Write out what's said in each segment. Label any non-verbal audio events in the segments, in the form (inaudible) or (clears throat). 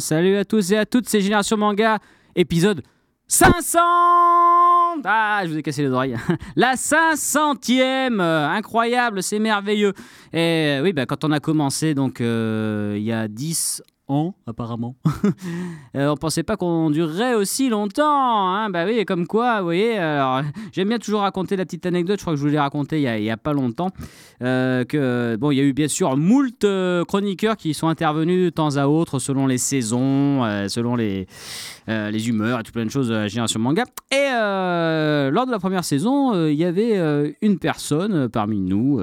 Salut à tous et à toutes, c'est Génération Manga, épisode 500 Ah, je vous ai cassé les oreilles. (laughs) La 500e Incroyable, c'est merveilleux. Et oui, bah, quand on a commencé, donc euh, il y a 10 apparemment, (laughs) euh, on pensait pas qu'on durerait aussi longtemps. Hein bah oui, comme quoi, vous voyez. J'aime bien toujours raconter la petite anecdote, je crois que je vous l'ai raconté il y, a, pas longtemps. euh, que, bon, il y a eu bien sûr moult euh, chroniqueurs qui sont intervenus de temps à autre selon les saisons, selon les, euh, les humeurs et tout plein de choses à Génération Manga. Et euh, lors de la première saison, euh, il y avait une personne parmi nous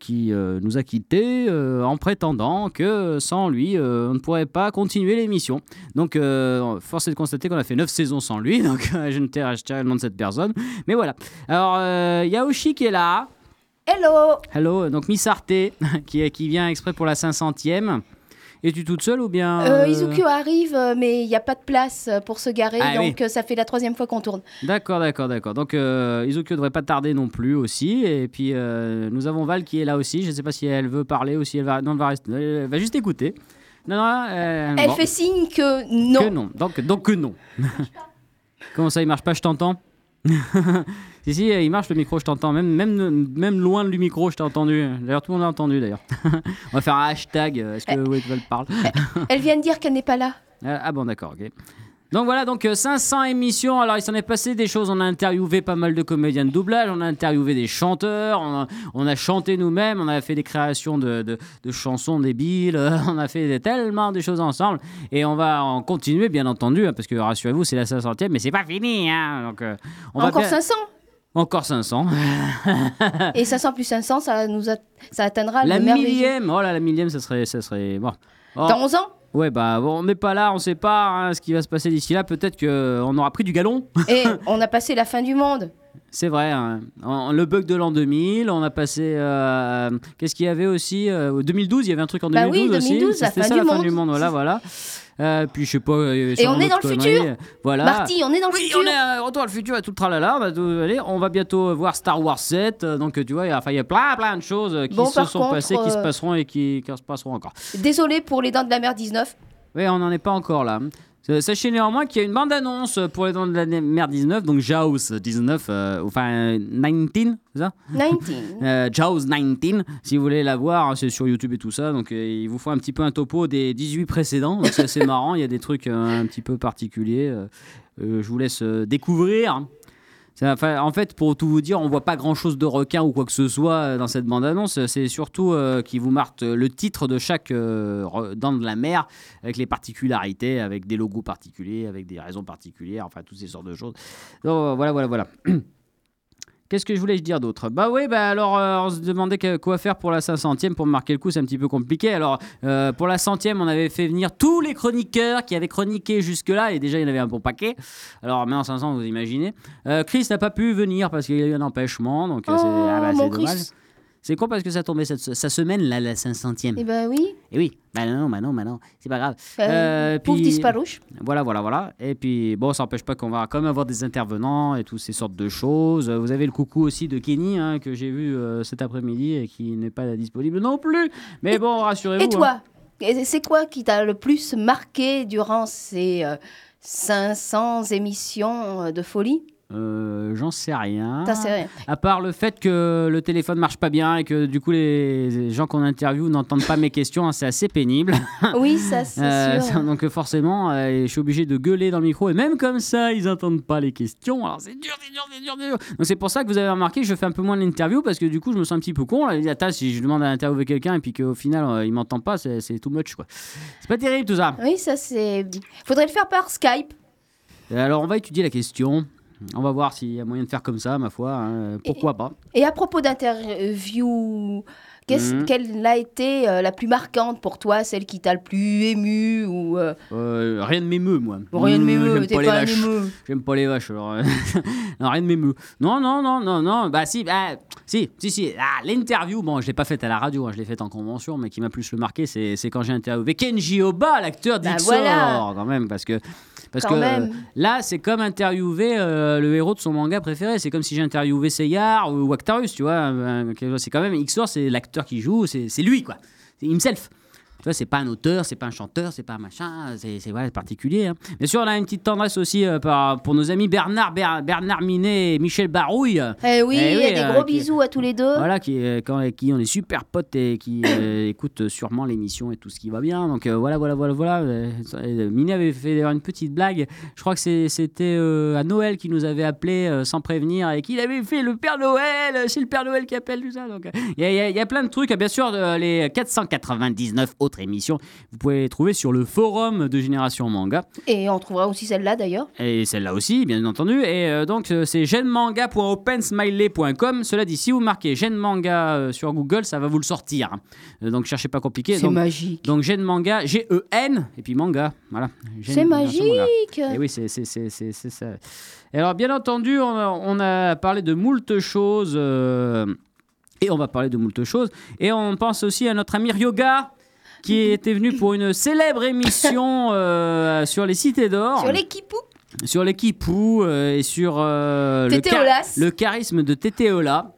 qui nous a quittés en prétendant que sans lui, on ne pourrait pas continuer l'émission. Donc, force est de constater qu'on a fait 9 saisons sans lui, (laughs) donc je ne tairai je tairai le nom de cette personne. Mais voilà. Alors, euh, il y a Oshi qui est là. Hello Hello, donc Miss Arte, (laughs) qui, qui vient exprès pour la 500e. Es-tu toute seule ou bien euh, euh, Izukyo arrive, euh, mais il n'y a pas de place pour se garer, Ah donc ça fait la troisième fois qu'on tourne. D'accord, d'accord, d'accord. Donc euh, Izukyo devrait pas tarder non plus aussi. Et puis euh, nous avons Val qui est là aussi. Je ne sais pas si elle veut parler ou si elle va. Non, elle va, rester... elle va juste écouter. Non, non, euh, Elle bon. fait signe que non. Que non. Donc, donc que non. Comment ça, il marche pas Je t'entends? (laughs) Si, si, il marche le micro, je t'entends. Même, même, même loin du micro, je t'ai entendu. D'ailleurs, tout le monde a entendu d'ailleurs. (laughs) On va faire un hashtag. euh, Est-ce que Wetwell parle (laughs) Elle vient de dire qu'elle n'est pas là. Ah bon, d'accord, ok. Donc voilà, donc euh, 500 émissions. Alors il s'en est passé des choses. On a interviewé pas mal de comédiens de doublage, on a interviewé des chanteurs, on a, on a chanté nous-mêmes, on a fait des créations de, de- de chansons débiles, euh, (laughs) on a fait tellement de choses ensemble. Et on va en continuer, bien entendu, hein, parce que rassurez-vous, c'est la 500e, mais c'est pas fini. hein. donc, euh, on Encore bien- 500 Encore 500. (laughs) Et 500 plus 500, ça, nous a- ça atteindra la le millième, oh là, la millième, ça serait. Ça serait bon. Oh. Dans 11 ans? Ouais, bah bon, on n'est pas là, on sait pas hein, ce qui va se passer d'ici là. Peut-être qu'on aura pris du galon. (laughs) Et (laughs) on a passé la fin du monde. C'est vrai. hein. Le bug de l'an 2000, on a passé. euh, Qu'est-ce qu'il y avait aussi euh, 2012, il y avait un truc en Bah 2012 oui, aussi. 2012, la C'était fin ça du la fin monde. du monde. Voilà, voilà. Euh, puis je sais pas. euh, Et on est dans le futur. Voilà. Marty, on est dans le Oui, futur. on est à retour à le futur et tout le tralala. On va, tout- allez, on va bientôt voir Star Wars 7. euh, Donc, euh, tu vois, il y a- plein, plein de choses euh, qui Bon, se sont contre, passées, qui se euh, passeront et qui, qui se passeront encore. Désolé pour les dents de la mer 19. Oui, on n'en est pas encore là. Euh, Sachez néanmoins qu'il y a une bande-annonce pour les dents de la mer 19, donc Jaws 19, euh, enfin euh, 19, c'est ça 19. (laughs) euh, Jaws 19, si vous voulez la voir, c'est sur YouTube et tout ça. Donc euh, il vous faut un petit peu un topo des 18 précédents. C'est assez (laughs) marrant, il y a des trucs euh, un petit peu particuliers. je vous laisse découvrir. En fait, pour tout vous dire, on voit pas grand chose de requin ou quoi que ce soit euh, dans cette bande-annonce. C'est surtout euh, qui vous marque euh, le titre de chaque euh, dent de la mer, avec les particularités, avec des logos particuliers, avec des raisons particulières, enfin toutes ces sortes de choses. Donc, voilà, voilà, voilà. (clears throat) Qu'est-ce que je voulais dire d'autre? Bah oui, bah alors euh, on se demandait quoi faire pour la 500e pour marquer le coup, c'est un petit peu compliqué. Alors euh, pour la centième, on avait fait venir tous les chroniqueurs qui avaient chroniqué jusque-là et déjà il y en avait un bon paquet. Alors maintenant 500, vous imaginez. Euh, Chris n'a pas pu venir parce qu'il y a eu un empêchement, donc c'est Oh, ah bah, dommage. Chris. C'est con parce que ça tombait cette, sa semaine là, la 500e. Eh ben oui. Et oui, bah non, non, bah non, c'est pas grave. Euh, Euh, pauvre puis- disparouche. Voilà, voilà, voilà. Et puis, bon, ça n'empêche pas qu'on va quand même avoir des intervenants et toutes ces sortes de choses. Euh, Vous avez le coucou aussi de Kenny, hein, que j'ai vu euh, cet après-midi et qui n'est pas disponible non plus. Mais bon, rassurez-vous. Et hein. toi Et C'est quoi qui t'a le plus marqué durant ces euh, 500 émissions euh, de folie? Euh, J'en sais rien. T'as sais rien. À part le fait que le téléphone marche pas bien et que du coup, les gens qu'on interviewe n'entendent pas mes questions, hein, c'est assez pénible. (laughs) Oui, ça c'est Euh, sûr. donc forcément, euh, je suis obligé de gueuler dans le micro et même comme ça, ils n'entendent pas les questions. Alors c'est dur, c'est dur, c'est dur, c'est dur. Donc c'est pour ça que vous avez remarqué que je fais un peu moins d'interviews parce que du coup, je me sens un petit peu con. Là. Attends, si je demande à interviewer quelqu'un et puis qu'au final, euh, il m'entend pas, c'est too much quoi. C'est pas terrible tout ça. Oui, ça c'est. Faudrait le faire par Skype. Alors on va étudier la question. On va voir s'il y a moyen de faire comme ça, ma foi. hein. Pourquoi pas Et à propos d'interview, Mhm. quelle a été euh, la plus marquante pour toi, celle qui t'a le plus ému ou euh, Euh, Rien ne m'émeut, moi. rien de Mmh, m'émeut, t'es pas pas. J'aime pas les vaches, alors. (laughs) non, rien ne m'émeut. Non, non, non, non, non. Bah, si, bah, si, si, si. Ah, l'interview, bon, je l'ai pas faite à la radio, hein, je l'ai faite en convention, mais qui m'a plus le marqué, c'est c'est quand j'ai interviewé Kenji Oba, l'acteur Bah, d'Ixor, voilà. quand même, parce que. Parce Quand que même. euh, là, c'est comme interviewer euh, le héros de son manga préféré. C'est comme si j'interviewais Seyar ou Actarus, tu vois. Euh, C'est quand même Xor, c'est l'acteur qui joue, c'est c'est lui, quoi. C'est himself. Tu vois, c'est pas un auteur, c'est pas un chanteur, c'est pas un machin, c'est c'est voilà, particulier. hein. Bien sûr, on a une petite tendresse aussi euh, par- pour nos amis Bernard, Ber- Bernard Minet et Michel Barouille. Eh oui, Eh oui, des euh, gros qui- bisous à tous les deux. Voilà, qui, euh, quand, qui on est super potes et qui euh, (coughs) écoute sûrement l'émission et tout ce qui va bien. Donc voilà, voilà, voilà, voilà. Minet avait fait d'ailleurs une petite blague. Je crois que c'était à Noël qu'il nous avait appelé sans prévenir et qu'il avait fait le Père Noël. C'est le Père Noël qui appelle tout ça. Donc il y, y y a plein de trucs. Bien sûr, les 499 autres émissions, vous pouvez les trouver sur le forum de Génération Manga. Et on trouvera aussi celle-là d'ailleurs. Et celle-là aussi, bien entendu. Et euh, donc, euh, c'est genmanga.opensmiley.com. Cela dit, si vous marquez Genmanga euh, sur Google, ça va vous le sortir. Donc, cherchez pas compliqué. C'est magique. donc Genmanga, G-E-N, et puis manga. Voilà. Gen- C'est magique. Et oui, c'est ça. Et alors, bien entendu, on a, on a parlé de moult choses. euh, et on va parler de moult choses. Et on pense aussi à notre ami Ryoga, qui (laughs) était venu pour une célèbre émission (laughs) euh, sur les cités d'or Sur l'équipe sur l'équipou euh, et sur euh, le, charisme de Tétéola.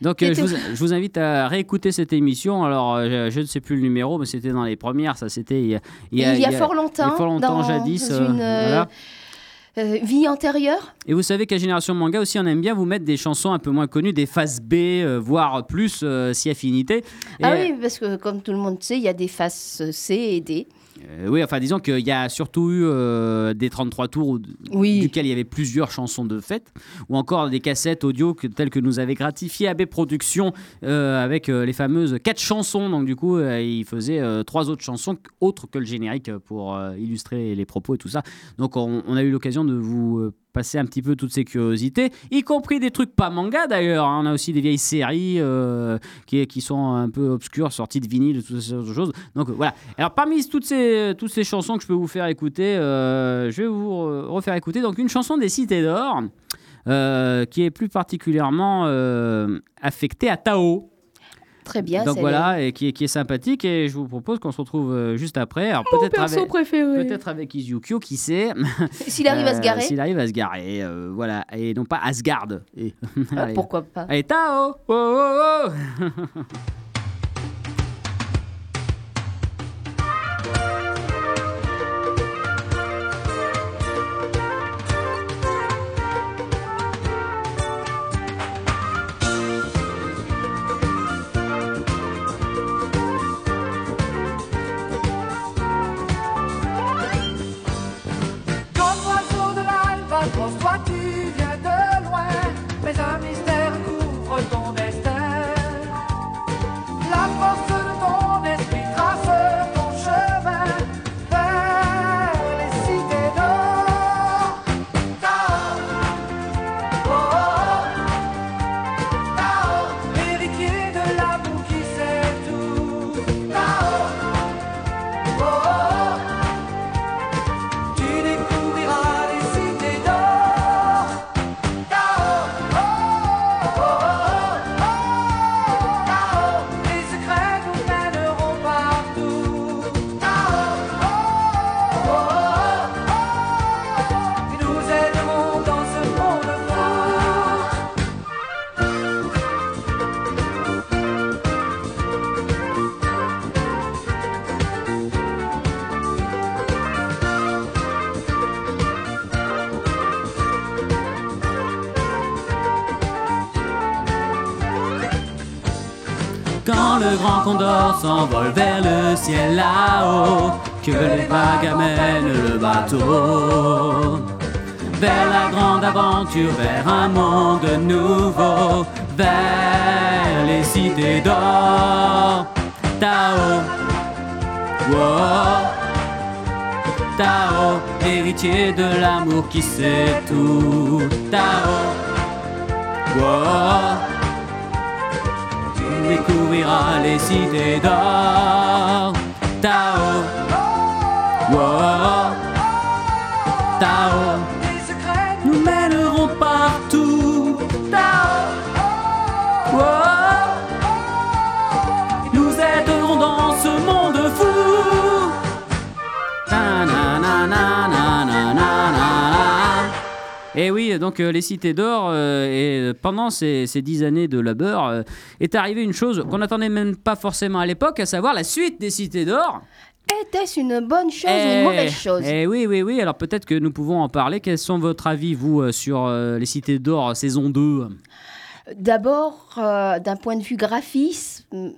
Donc euh, je, vous, je vous invite à réécouter cette émission. Alors euh, je, ne sais plus le numéro, mais c'était dans les premières. Ça c'était il y a, il y a, fort longtemps. il y a fort longtemps dans jadis. Une euh, voilà. Euh, vie antérieure. Et vous savez qu'à Génération Manga aussi, on aime bien vous mettre des chansons un peu moins connues, des phases B, euh, voire plus euh, si affinité. Et, Ah oui, parce que comme tout le monde sait, il y a des faces C et D. euh, oui, enfin disons qu'il y a surtout eu euh, des 33 tours Oui. duquel il y avait plusieurs chansons de fête, ou encore des cassettes audio que, telles que nous avait gratifié AB Productions euh, avec euh, les fameuses quatre chansons. Donc du coup, il faisait trois autres chansons autres que le générique pour illustrer les propos et tout ça. Donc on, on a eu l'occasion de vous passer un petit peu toutes ces curiosités, y compris des trucs pas manga d'ailleurs. hein. On a aussi des vieilles séries euh, qui, qui sont un peu obscures, sorties de vinyle, toutes ces choses. Donc voilà. Alors parmi toutes ces, toutes ces chansons que je peux vous faire écouter, euh, je vais vous re- refaire écouter donc une chanson des Cités d'Or. euh, qui est plus particulièrement affectée à Tao. Très bien. donc voilà, et qui est, qui est sympathique. Et je vous propose qu'on se retrouve euh, juste après. Alors peut-être avec, préféré. peut-être avec Izukyo, qui sait. S'il arrive à se Euh, garer, S'il arrive à se garer, euh, voilà. Et non pas Asgard. Et, ah, pourquoi pas. (laughs) Allez, Tao oh, oh, oh. (laughs) Quand le grand condor s'envole vers le ciel là-haut, que les vagues amènent le bateau. Vers la grande aventure, vers un monde nouveau, vers les cités d'or. Tao, wow. Tao, héritier de l'amour qui sait tout. Tao, wow. Tu découvriras les cités d'or. Tao, wow. Tao, nous mènerons partout. Tao, wow. Et oui, donc euh, les cités d'or, euh, et euh, pendant ces, ces dix années de labeur, est arrivée une chose qu'on n'attendait même pas forcément à l'époque, à savoir la suite des cités d'or. Était-ce une bonne chose ou une mauvaise chose? Eh oui, oui, oui. Alors peut-être que nous pouvons en parler. Quels sont votre avis, vous, sur euh, les cités d'or saison 2 D'abord, euh, d'un point de vue graphisme,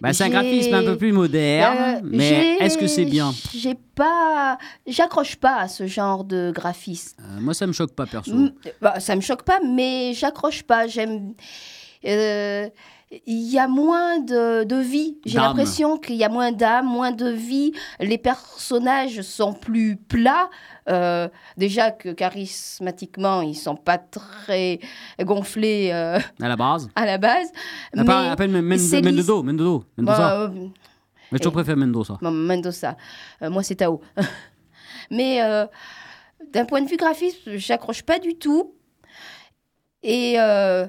bah, C'est un graphisme un peu plus moderne, euh, mais est-ce que c'est bien? J'ai pas, j'accroche pas à ce genre de graphisme. Euh, Moi, ça me choque pas, perso. Mm, bah, ça me choque pas, mais j'accroche pas. J'aime. euh, Il y a moins de, de vie. J'ai l'impression qu'il y a moins d'âme, moins de vie. Les personnages sont plus plats. Euh, déjà que charismatiquement, ils sont pas très gonflés euh, À la base. (laughs) à la base. À part- Men- c'est Mendoza. Mendoza. Mendoza. Bah, euh, mais je te et- préfère Mendoza. Euh, moi, c'est Tao. (laughs) Mais euh, d'un point de vue graphisme, j'accroche pas du tout. Et euh,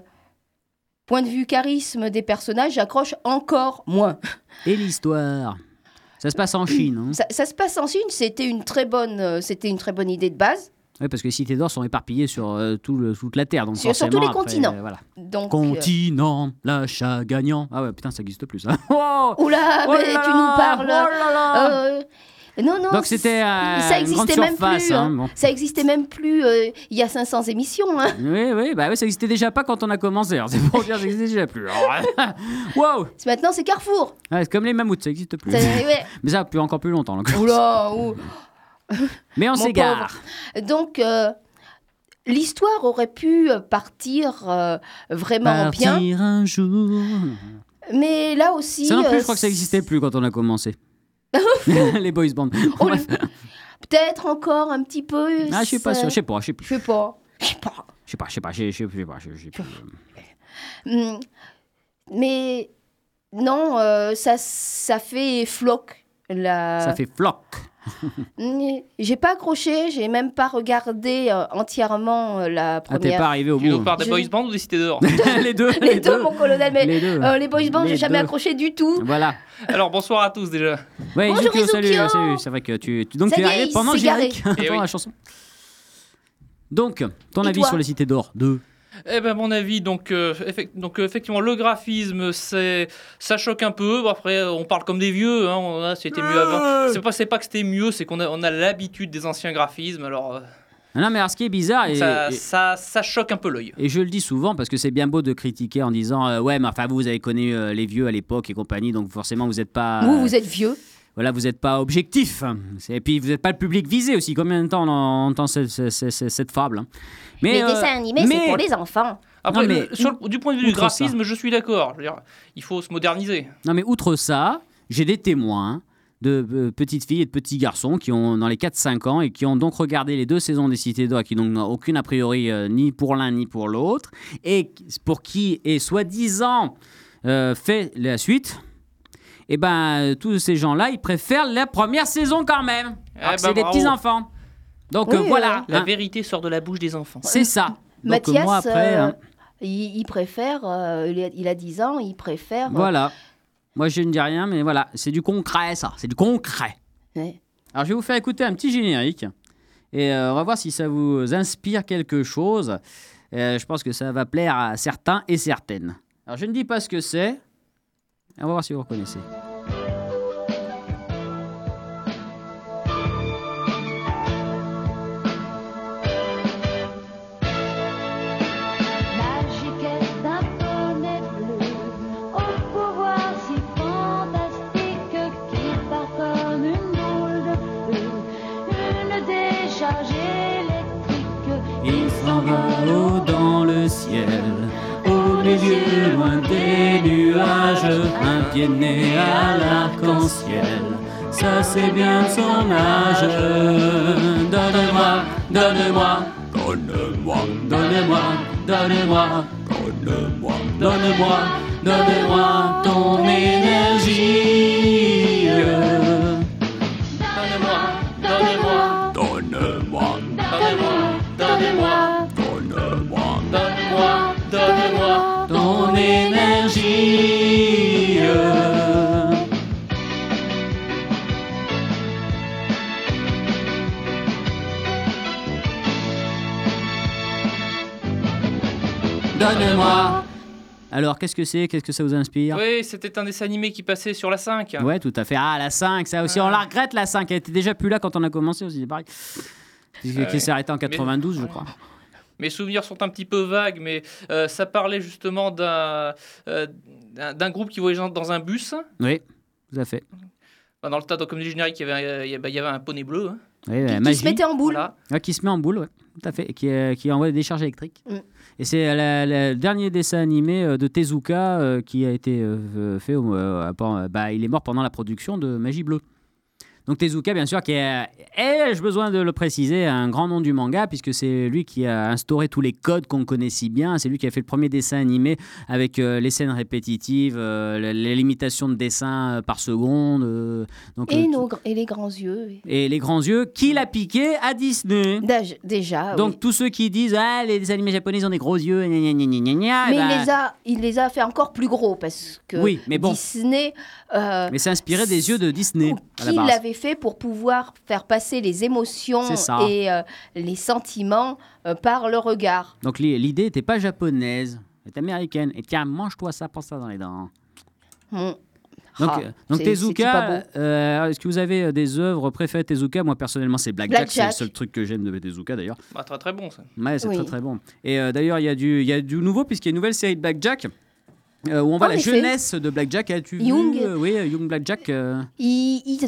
point de vue charisme des personnages, j'accroche encore moins. (laughs) Et l'histoire? Ça se passe en Chine. hein? Ça, ça se passe en Chine, c'était une très bonne, euh, c'était une très bonne idée de base. Oui, parce que les cités d'or sont éparpillées sur euh, tout le- toute la Terre. Donc Sur- sur tous les après, continents. euh, voilà. Donc, euh, Continent, l'achat gagnant. Ah ouais, putain, ça n'existe plus, ça. (laughs) Oh oula, Oh mais là tu nous parles. oh là là. Non, non. Donc c'était euh, ça existait même surface. plus. hein, bon. Ça existait même plus euh, il y a 500 émissions. hein. Oui, oui, bah oui, ça existait déjà pas quand on a commencé. (laughs) C'est pour dire que ça existait déjà plus. (laughs) Wow Maintenant, c'est Carrefour. Ouais, C'est comme les mammouths, ça n'existe plus. Ça- ouais. (laughs) Mais ça, plus encore plus longtemps. donc. Oula, ou- Mais on s'égare. Donc, euh, l'histoire aurait pu euh, partir euh, vraiment bien. Partir un jour. Mais là aussi. Ça non plus, je crois que ça n'existait plus quand on a commencé. (laughs) les boys bands. Oh, Bref. Peut-être encore un petit peu. Ah, je suis pas ça- sûr, je sais pas, je sais plus. Je sais pas. Je sais pas. Je sais pas, je sais pas, je sais je sais pas, je sais plus. Hmm. Mais non, euh, ça, ça fait floc. La... Ça fait floc. J'ai pas accroché, j'ai même pas regardé euh, entièrement euh, la Ah, t'es première. pas arrivé au Tu nous bout. parles des Je- boys band ou des cités d'or (laughs) (laughs) les deux. les, deux, mon colonel, mais Les deux. euh, les boys bands, Les j'ai jamais accroché du tout. Voilà. Alors bonsoir à tous déjà. Ouais, Bonjour, Izukio, salut, euh, salut. C'est vrai que tu, tu- donc Ça tu es arrivé pendant le générique, pendant oui. la chanson. Donc, ton Et avis sur les cités d'or 2 Eh ben mon avis, donc, euh, donc euh, effectivement le graphisme, c'est ça choque un peu. Bon, Après, on parle comme des vieux. Hein, on a- c'était mieux avant. C'est pas, c'est pas que c'était mieux, c'est qu'on a, on a l'habitude des anciens graphismes. Alors euh, Non, mais alors, ce qui est bizarre, et, ça, et- ça, ça choque un peu l'œil. et je le dis souvent parce que c'est bien beau de critiquer en disant euh, Ouais, mais enfin, vous, vous avez connu euh, les vieux à l'époque et compagnie, donc forcément, vous n'êtes pas. Vous, vous êtes vieux. Voilà, vous n'êtes pas objectif. Et puis, vous n'êtes pas le public visé aussi. Combien de temps on entend cette, cette- cette- cette fable hein? Mais, les euh, dessins animés, mais- c'est pour les enfants. Après, Non, mais le- sur le- du point de vue du ça. graphisme, je suis d'accord. Il faut se moderniser. Non, mais outre ça, j'ai des témoins de euh, petites filles et de petits garçons qui ont dans les 4-5 ans et qui ont donc regardé les deux saisons des Cités d'Or, qui n'ont aucune a priori euh, ni pour l'un ni pour l'autre, et pour qui est soi-disant euh, fait la suite. Et ben, euh, tous ces gens-là, ils préfèrent la première saison quand même. Eh Alors que ben, c'est des bravo. petits enfants. Donc Oui, euh, voilà, La hein, vérité sort de la bouche des enfants. c'est ça. (laughs) Donc Mathias, moi après, euh, hein, il, il préfère, euh, il, a, il a 10 ans, il préfère. euh, voilà. Moi je ne dis rien, mais voilà, c'est du concret ça, c'est du concret. ouais. Alors, je vais vous faire écouter un petit générique et euh, on va voir si ça vous inspire quelque chose. Euh, je pense que ça va plaire à certains et certaines. Alors, je ne dis pas ce que c'est. Va voir si vous reconnaissez. Magique est un poney bleu au pouvoir si fantastique qui comme une boule de feu, une décharge électrique. Il s'envole dans le ciel, au milieu loin des nuages, un pied de nez à l'arc-en-ciel. Ça c'est bien son âge. Donne-moi, donne-moi, donne-moi, donne-moi, donne-moi, donne-moi, donne-moi, donne-moi ton énergie. Donnez-moi, Donne-moi, donnez-moi, donnez-moi, donne-moi pardonne-moi. Alors, qu'est-ce que c'est? Qu'est-ce que ça vous inspire? Oui, c'était un dessin animé qui passait sur la 5. Ouais, tout à fait. Ah, la 5, ça aussi, on la regrette la 5. Elle était déjà plus là quand on a commencé aussi, c'est pareil. Qui s'est arrêté en 92, je crois. Mes souvenirs sont un petit peu vagues, mais euh, ça parlait justement d'un euh, groupe qui voyageait dans un bus. Oui, tout à fait. Dans le tas, comme du générique, il y avait, un- il y avait- il y avait un poney bleu. hein. Oui, Qui, se mettait en boule. Voilà. Ouais, qui se met en boule, ouais, tout à fait, et qui, euh, qui envoie des décharges électriques. Mm. Et c'est euh, le dernier dessin animé euh, de Tezuka euh, qui a été euh, fait. au- euh, bah, il est mort pendant la production de Magie Bleue. Donc Tezuka, bien sûr, qui est, ai-je besoin de le préciser, un grand nom du manga, puisque c'est lui qui a instauré tous les codes qu'on connaît si bien. C'est lui qui a fait le premier dessin animé avec euh, les scènes répétitives, euh, les, limitations de dessin euh, par seconde. euh, donc, Et, nos, gr- et les grands yeux. et les grands yeux, qui l'a piqué à Disney. Déjà. Donc oui. tous ceux qui disent ah les dessins animés japonais ont des gros yeux, gna, gna, gna, gna, gna, gna, Mais eh il, ben, les a, il les a fait encore plus gros parce que Oui, mais bon. Disney. Euh, mais c'est inspiré des yeux de Disney qui l'avait fait pour pouvoir faire passer les émotions et euh, les sentiments euh, par le regard. Donc li- l'idée n'était pas japonaise, elle était américaine. Et tiens, mange-toi ça, prends ça dans les dents. Hmm. Donc, Ah, donc Tezuka, euh, est-ce que vous avez des œuvres préférées de Tezuka? Moi personnellement c'est Blackjack, Blackjack. c'est le seul truc que j'aime de Tezuka d'ailleurs. Bah, très très bon ça. Ouais, c'est Oui. très très bon. Et euh, d'ailleurs il y, a du- il y a du nouveau puisqu'il y a une nouvelle série de Blackjack. Euh, où on voit En la effet. jeunesse de Blackjack, as-tu vu euh, Oui, euh, Young Blackjack. euh, Il,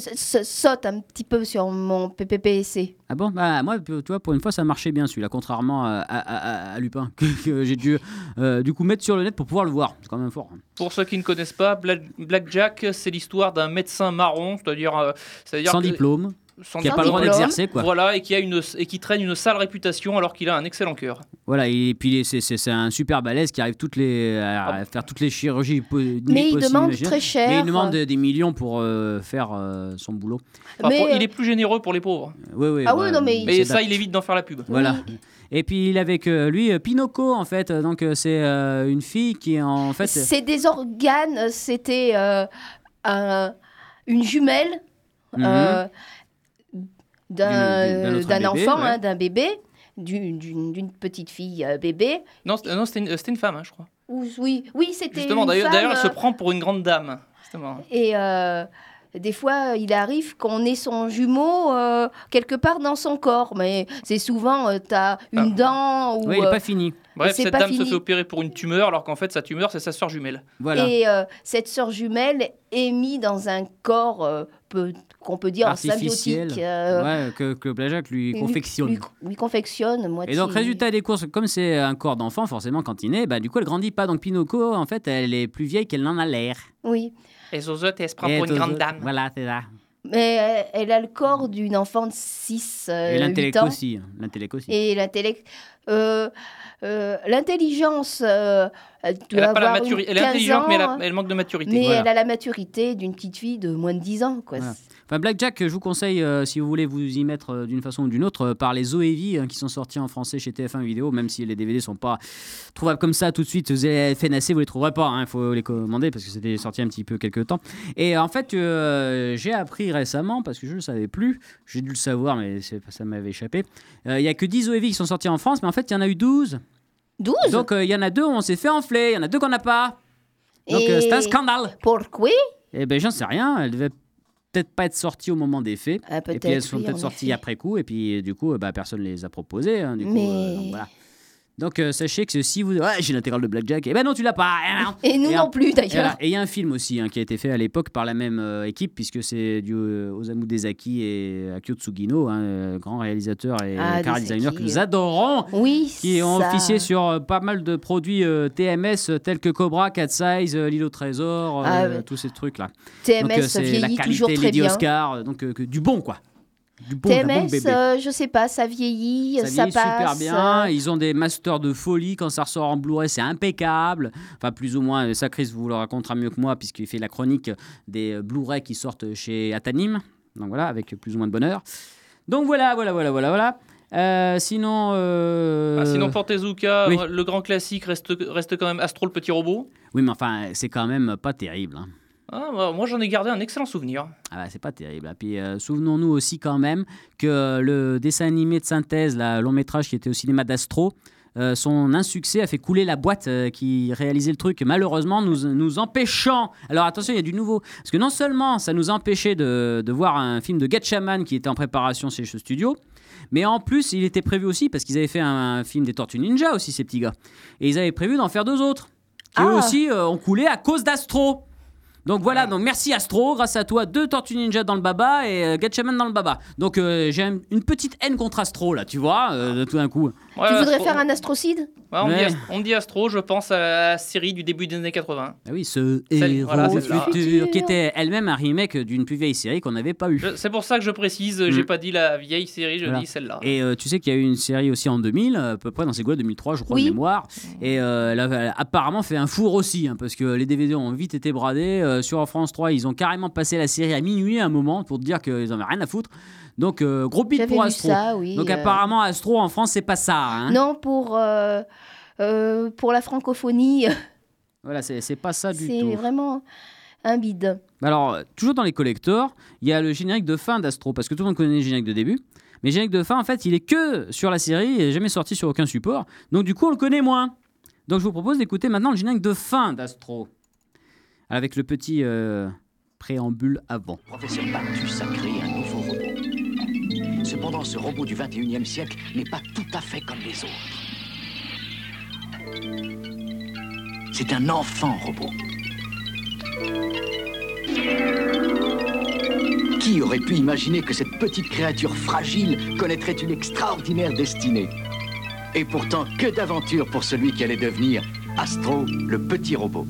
saute un petit peu sur mon PPPC. Ah bon? Bah, Moi, tu vois, pour une fois, ça marchait bien celui-là, contrairement à, à- à- à Lupin, (laughs) que, que j'ai dû euh, du coup mettre sur le net pour pouvoir le voir. C'est quand même fort. Pour ceux qui ne connaissent pas, Bla- Blackjack, c'est l'histoire d'un médecin marron, c'est-à-dire, euh, c'est-à-dire Sans que- diplôme, sans qui n'a pas le droit d'exercer, quoi. Voilà, et qui a une et qui traîne une sale réputation alors qu'il a un excellent cœur. Voilà, et puis c'est- un super balèze qui arrive toutes les, à Ah. faire toutes les chirurgies po- Mais il possibles, demande très cher. Mais il demande des, des millions pour euh, faire euh, son boulot. Enfin, Mais, pour- il euh, est plus généreux pour les pauvres. Oui, oui, Ah oui, non, mais ça, il évite d'en faire la pub. Voilà. Et puis il avec euh, lui Pinocchio en fait. Donc c'est euh, une fille qui est en fait. C'est des organes, c'était euh, un- une jumelle Mhm. euh, d'un d'un autre d'un bébé, enfant, ouais. hein, d'un bébé, d'une petite fille euh, bébé. Non, c'était non, c'était une, femme, hein, je crois. Ou- oui, oui c'était Justement, une d'ailleurs, femme, d'ailleurs, elle se euh, prend pour une grande dame. Justement. Et euh, des fois, il arrive qu'on ait son jumeau euh, quelque part dans son corps, mais c'est souvent, tu as une Ah. dent ou... Ouais, il n'est euh, pas fini. Bref, cette dame se fini. fait opérer pour une tumeur alors qu'en fait, sa tumeur, c'est sa sœur jumelle. Voilà. Et euh, cette sœur jumelle est mise dans un corps euh, peu- qu'on peut dire Artificiel. symbiotique. euh, Ouais, que, que lui lui- confectionne. Lui, lui confectionne moitié. Et donc, résultat des courses, comme c'est un corps d'enfant, forcément, quand il naît, bah, du coup, elle grandit pas. Donc, Pinocchio, en fait, elle est plus vieille qu'elle n'en a l'air. Oui, Et Zozette, elle se prend Et pour une grande dame. Voilà, c'est ça. mais euh, elle a le corps d'une enfant de 6, Et 8 l'intellect ans. aussi. L'intellect aussi. Et l'intellect... euh, euh, L'intelligence, euh, elle Elle, a pas la avoir une maturi- elle est 15 intelligente, mais elle, a- ans, elle manque de maturité. mais Voilà. elle a la maturité d'une petite fille de moins de 10 ans. Quoi. Voilà. Enfin, Blackjack, je vous conseille, euh, si vous voulez vous y mettre euh, d'une façon ou d'une autre, euh, par les Zoevi hein, qui sont sortis en français chez TF1 Vidéo, même si les DVD sont pas trouvables comme ça tout de suite. Vous FNAC, vous les trouverez pas, il faut les commander parce que c'était sorti un petit peu quelques temps. Et en fait, j'ai appris récemment, parce que je ne le savais plus, j'ai dû le savoir, mais ça m'avait échappé. Il y a que 10 Zoevi qui sont sortis en France, mais en fait, il y en a eu 12. 12 Donc, il y en a deux où on s'est fait enfler, il y en a deux qu'on n'a pas. Donc, c'est un scandale. Pourquoi? Eh ben, j'en sais rien, elles devaient peut-être pas être sorties au moment des faits. Ah, Et puis elles sont oui, peut-être sorties effet. après coup, et puis du coup, euh, bah, personne ne les a proposées. hein, du coup, Mais- euh, donc, voilà. Donc euh, sachez que si vous. Ouais, j'ai l'intégrale de Blackjack. Et ben non, tu l'as pas. Eh. Et nous Et non un- plus d'ailleurs. Et il y a un film aussi hein, qui a été fait à l'époque par la même euh, équipe, puisque c'est du euh, Osamu Dezaki et Akio Tsugino, hein, euh, grand réalisateur et Ah, car designer que nous euh. adorons, Oui, qui ont ça- officié sur pas mal de produits TMS tels que Cobra, Cat Size, L'île au trésor, Ah, ouais. tous ces trucs-là. TMS donc c'est la vieillit toujours qualité très Lady bien. Oscar, euh, donc du bon quoi. Du bon, TMS, bébé. euh, je sais pas, ça vieillit, Ça ça, vieillit passe. super bien. euh, Ils ont des masters de folie. Quand ça ressort en Blu-ray, c'est impeccable. Enfin, plus ou moins. Ça, Chris vous le racontera mieux que moi, puisqu'il fait la chronique des euh, Blu-ray qui sortent chez Atanim. Donc voilà, avec plus ou moins de bonheur. Donc voilà, voilà, voilà, voilà, voilà. Euh, sinon. euh, Ah, sinon, pour Tezuka, oui. euh, le grand classique reste, reste quand même Astro le petit robot. Oui, mais enfin, c'est quand même pas terrible. hein. Ah, bah, moi, j'en ai gardé un excellent souvenir. Ah bah, c'est pas terrible. Et puis euh, souvenons-nous aussi quand même que le dessin animé de synthèse, là, long métrage qui était au cinéma d'Astro, euh, son insuccès a fait couler la boîte euh, qui réalisait le truc, malheureusement nous, nous empêchant. Alors attention, il y a du nouveau. Parce que non seulement ça nous empêchait de, de voir un film de Gatchaman qui était en préparation chez ce studio, mais en plus il était prévu aussi, parce qu'ils avaient fait un, un film des Tortues Ninja aussi, ces petits gars. Et ils avaient prévu d'en faire deux autres, qui eux Ah. aussi euh, ont coulé à cause d'Astro. Donc voilà, donc merci Astro, grâce à toi, deux Tortues Ninja dans le baba et euh, Gatchaman dans le baba. Donc euh, j'ai un- une petite haine contre Astro là, tu vois, euh, tout d'un coup. Ouais, tu voudrais Astro- faire un astrocide Ouais, on, Ouais. dit, Ast- on dit Astro, je pense à la série du début des années 80. Ah oui, ce héros voilà, futur, qui était elle-même un remake d'une plus vieille série qu'on n'avait pas eu. C'est pour ça que je précise, j'ai Mm. pas dit la vieille série, je Voilà. dis celle-là. Et euh, tu sais qu'il y a eu une série aussi en 2000, à peu près dans ces quoi 2003, je crois, Oui. de mémoire. Et euh, elle, a, elle a apparemment fait un four aussi, hein, parce que les DVD ont vite été bradés. Euh, sur France 3, ils ont carrément passé la série à minuit à un moment pour te dire qu'ils en avaient rien à foutre. Donc euh, gros J'avais pour Astro. ça, oui. Donc euh, apparemment Astro en France c'est pas ça. hein. Non, pour, euh, euh, pour la francophonie, (laughs) Voilà, c'est c'est pas ça du c'est tout. vraiment un bide. Alors, toujours dans les collectors, il y a le générique de fin d'Astro, parce que tout le monde connaît le générique de début. Mais le générique de fin, en fait, il est que sur la série, il n'est jamais sorti sur aucun support. Donc, du coup, on le connaît moins. Donc, je vous propose d'écouter maintenant le générique de fin d'Astro. Avec le petit euh, préambule avant. Professeur un nouveau robot. Cependant, ce robot du 21e siècle n'est pas tout à fait comme les autres. C'est un enfant robot. Qui aurait pu imaginer que cette petite créature fragile connaîtrait une extraordinaire destinée? Et pourtant, que d'aventures pour celui qui allait devenir Astro, le petit robot.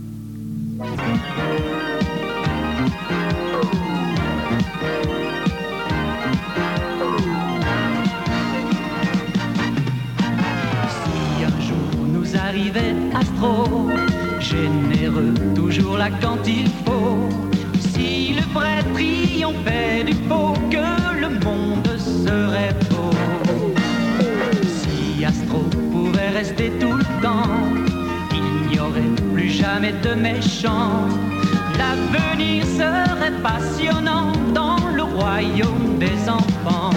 Généreux toujours là quand il faut. Si le vrai triomphait du faux, que le monde serait beau. Si Astro pouvait rester tout le temps, il n'y aurait plus jamais de méchants. L'avenir serait passionnant dans le royaume des enfants.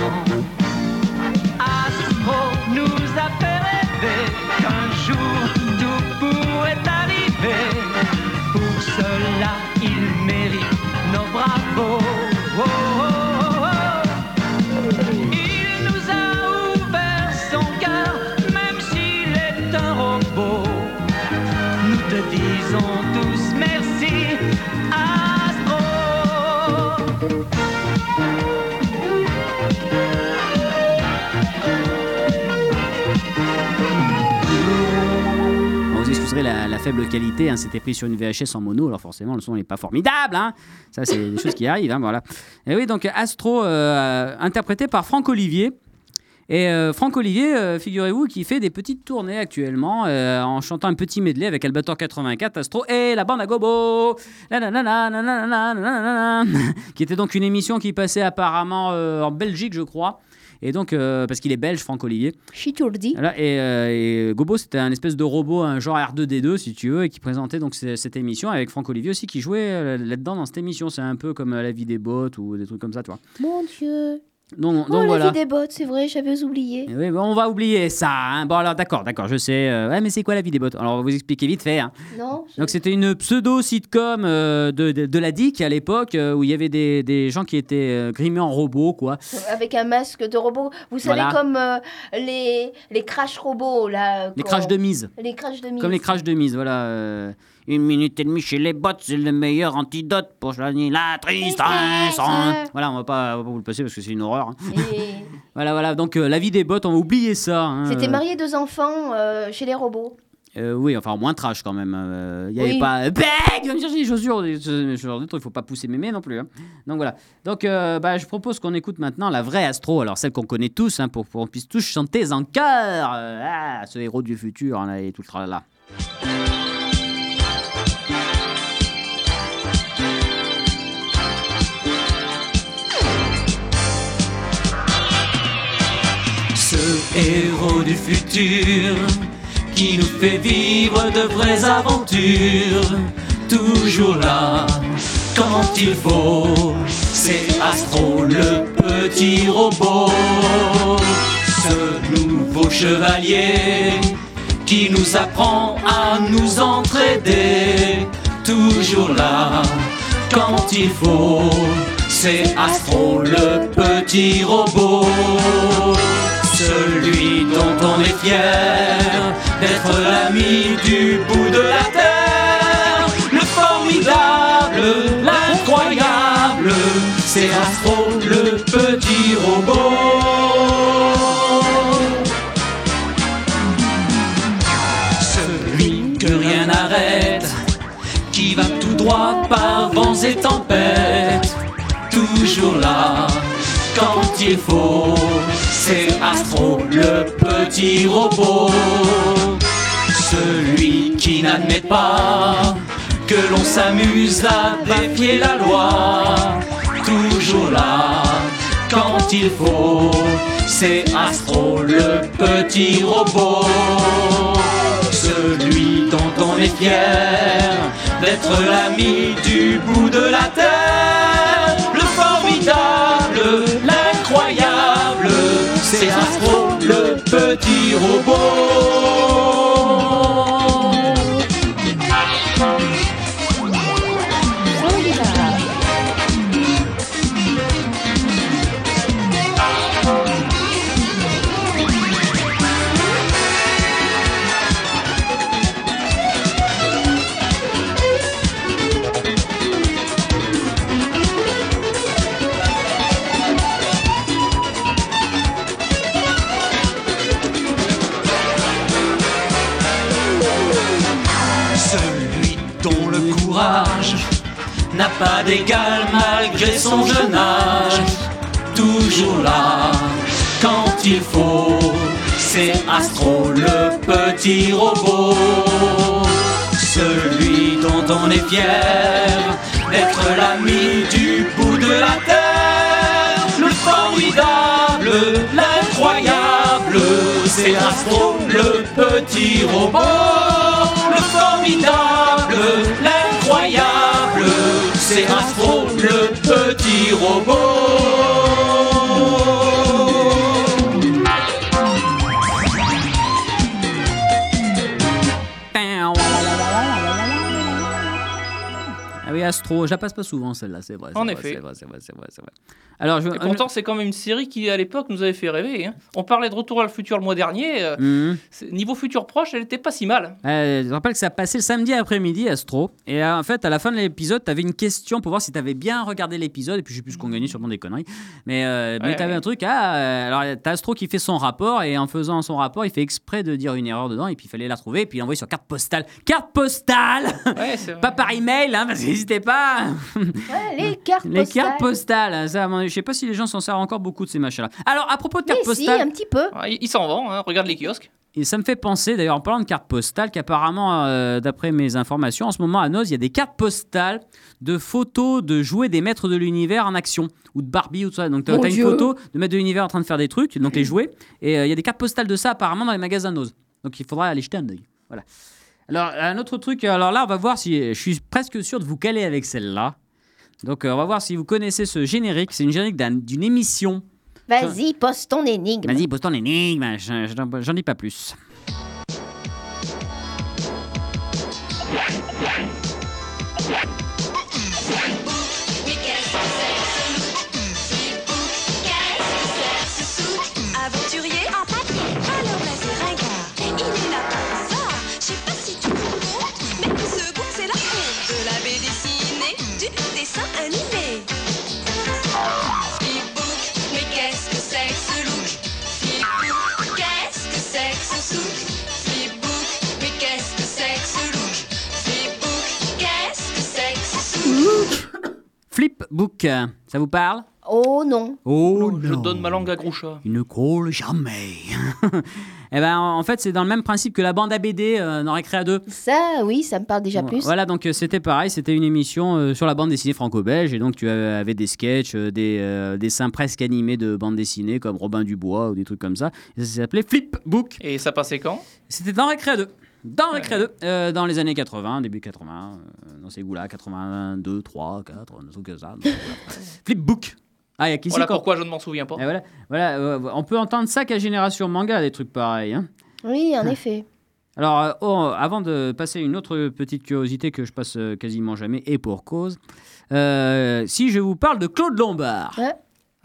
Astro nous a fait rêver qu'un jour la, faible qualité. C'était pris sur une VHS en mono, alors forcément le son n'est pas formidable. Ça, c'est des choses qui arrivent. Voilà. Et oui, donc Astro, interprété par Franck Olivier. Et Franck Olivier, figurez-vous, qui fait des petites tournées actuellement en chantant un petit medley avec Albator 84, Astro et la bande à gobo Qui était donc une émission qui passait apparemment en Belgique, je crois. Et donc, euh, parce qu'il est belge, Franck Olivier. Chitourdi. Voilà, et, euh, et Gobo, c'était un espèce de robot, un genre R2D2, si tu veux, et qui présentait donc cette émission avec Franck Olivier aussi, qui jouait euh, là-dedans dans cette émission. C'est un peu comme la vie des bots ou des trucs comme ça, tu vois. Mon Dieu. Donc, Oh, donc la voilà. vie des bottes, c'est vrai, j'avais oublié. Oui, bon, on va oublier ça. hein. Bon, alors d'accord, d'accord, je sais. euh, ouais, mais c'est quoi la vie des bots Alors, on va vous expliquer vite fait. hein. Non je- Donc, c'était une pseudo-sitcom euh, de, de, de la DIC à l'époque, euh, où il y avait des, des gens qui étaient grimés en robots, quoi. Avec un masque de robot. Vous savez, Voilà. comme les, les crash robots, là. Les crashs de mise. Les crash de mise. Comme les crashs de mise, voilà. Euh, une minute et demie chez les bots, c'est le meilleur antidote pour soigner la tristesse. hein. Voilà, on va pas, on va pas vous le passer parce que c'est une horreur. hein. Et (laughs) Voilà, voilà. Donc euh, la vie des bots, on va oublier ça. hein. C'était marié deux enfants euh, chez les robots. Euh, oui, enfin moins trash quand même. euh, Il y avait Oui. pas. euh, Bang Viens me chercher les chaussures, des- ce ce genre de trucs. Il faut pas pousser mémé non plus. hein. Donc voilà. Donc euh, bah, je propose qu'on écoute maintenant la vraie Astro. Alors celle qu'on connaît tous, hein, pour, pour qu'on puisse tous chanter en chœur. Euh, ah, ce héros du futur, hein, et tout le tralala. Héros du futur qui nous fait vivre de vraies aventures, toujours là quand il faut. C'est Astro le petit robot, ce nouveau chevalier qui nous apprend à nous entraider. Toujours là quand il faut. C'est Astro le petit robot. Celui dont on est fier d'être l'ami du bout de la terre. Le formidable, l'incroyable, c'est Astro le petit robot. Celui que rien n'arrête, qui va tout droit par vents et tempêtes, toujours là quand il faut. C'est Astro le petit robot, celui qui n'admet pas que l'on s'amuse à défier la loi, toujours là quand il faut. C'est Astro le petit robot, celui dont on est fier d'être l'ami du bout de la terre, le formidable, le petit robot. Malgré son jeune âge. Toujours là quand il faut, c'est Astro le petit robot. Celui dont on est fier d'être l'ami du bout de la terre. Le formidable, l'incroyable, c'est Astro le petit robot. Le formidable, l'incroyable, c'est Astro le petit robot. Astro, je la passe pas souvent celle-là, c'est vrai. En vrai, effet. C'est vrai, c'est vrai, c'est vrai, vrai. Alors, je. Et pourtant, c'est quand même une série qui, à l'époque, nous avait fait rêver. hein. On parlait de Retour à le futur le mois dernier. euh, Mhm. Niveau futur proche, elle était pas si mal. Euh, je rappelle que ça passait le samedi après-midi, Astro. Et euh, en fait, à la fin de l'épisode, tu avais une question pour voir si tu avais bien regardé l'épisode. Et puis, je sais plus ce qu'on gagnait, sûrement des conneries. Mais, euh, mais Ouais, tu avais ouais. un truc. Ah, alors, tu Astro qui fait son rapport. Et en faisant son rapport, il fait exprès de dire une erreur dedans. Et puis, il fallait la trouver. Et puis, l'envoyer sur carte postale. Carte postale Ouais. Pas par email, hein, parce que n'hésitez pas. Ouais, les cartes Les postales. cartes postales. Ça, je sais pas si les gens s'en servent encore beaucoup de ces machins-là. Alors, à propos de cartes Mais si, postales. un petit peu. Ouais, il il s'en vend, hein, regarde les kiosques. Et ça me fait penser, d'ailleurs, en parlant de cartes postales, qu'apparemment, euh, d'après mes informations, en ce moment à Noz, il y a des cartes postales de photos de jouets des maîtres de l'univers en action, ou de Barbie, ou tout ça. Donc, tu as une photo de maîtres de l'univers en train de faire des trucs, donc les (laughs) jouets, et euh, il y a des cartes postales de ça apparemment dans les magasins Noz. Donc, il faudra aller jeter un œil. Voilà. Alors, un autre truc, alors là, on va voir si. Je suis presque sûr de vous caler avec celle-là. Donc, euh, on va voir si vous connaissez ce générique. C'est une générique d'un- d'une émission. Vas-y, pose ton énigme. Vas-y, pose ton énigme, j'en dis pas plus. Flipbook, ça vous parle? Oh non. Oh Je donne ma langue à Groucha. Il ne colle jamais. (laughs) Eh ben, en fait, c'est dans le même principe que la bande à BD euh, dans Récréa 2. Ça, oui, ça me parle déjà plus. Voilà, donc euh, c'était pareil, c'était une émission euh, sur la bande dessinée franco-belge, et donc tu avais, avais des sketchs, euh, des euh, dessins presque animés de bande dessinée, comme Robin Dubois ou des trucs comme ça. Et ça s'appelait Flipbook. Et ça passait quand? C'était dans Récréa 2. Dans Récréa 2, euh, dans les années 80, début 80, euh, dans ces goûts-là, 82, 3, 4, un truc comme ça. Donc, voilà. Flipbook. Ah, il y a qui Voilà pourquoi je ne m'en souviens pas. Et voilà, voilà euh, on peut entendre ça qu'à Génération Manga, des trucs pareils. hein. Oui, en effet. Alors, euh, oh, avant de passer à une autre petite curiosité que je passe quasiment jamais, et pour cause, euh, si je vous parle de Claude Lombard. Ouais.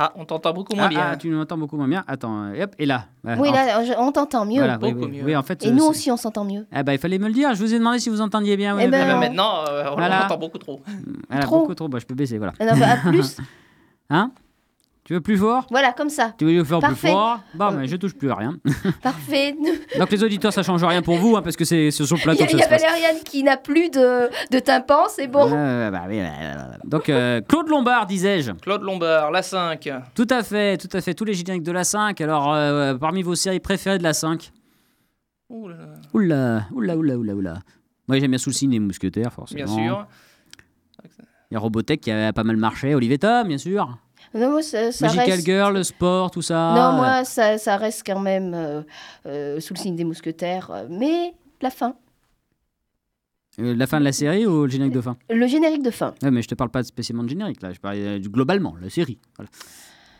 Ah, on t'entend beaucoup moins Ah, bien. ah, tu m'entends beaucoup moins bien. Attends, euh, hop, et là. Oui, là, je- on t'entend mieux. voilà, Beaucoup oui, mieux. oui, en fait. Et euh, nous c'est- aussi, on s'entend mieux. Ah bah, il fallait me le dire. Je vous ai demandé si vous entendiez bien. Eh oui, ben, Ah, maintenant, euh, on Voilà. l'entend beaucoup trop. Voilà, trop. beaucoup trop. Bah, je peux baisser, voilà. Non, bah, à (laughs) plus. Hein? Tu veux plus fort? Voilà, comme ça. Tu veux le faire plus fort? Euh. mais je touche plus à rien. (laughs) Parfait. (laughs) Donc les auditeurs, ça change rien pour vous, hein, parce que c'est sur le Il plateau y a, il y ça a se passe. Valériane qui n'a plus de, de tympan, c'est bon. Euh, bah, oui, bah, bah, bah. Donc euh, Claude Lombard, disais-je. Claude Lombard, la 5. Tout à fait, tout à fait. Tous les génériques de la 5. Alors, euh, parmi vos séries préférées de la 5 Ouh là là. Oula, oula, oula, oula, oula. Moi, j'aime bien sous le signe les mousquetaires, forcément. Bien sûr. Il y a Robotech qui a pas mal marché. Olivier Tom, bien sûr. Non, moi, ça, ça Magical reste... Girl, le sport, tout ça. Non, moi, ça, ça reste quand même euh, euh, sous le signe des mousquetaires. euh, Mais la fin, Euh, la fin de la série ou le générique de fin? Le générique de fin. Ouais, mais je te parle pas spécialement de générique, là. Je parle globalement, la série. Voilà.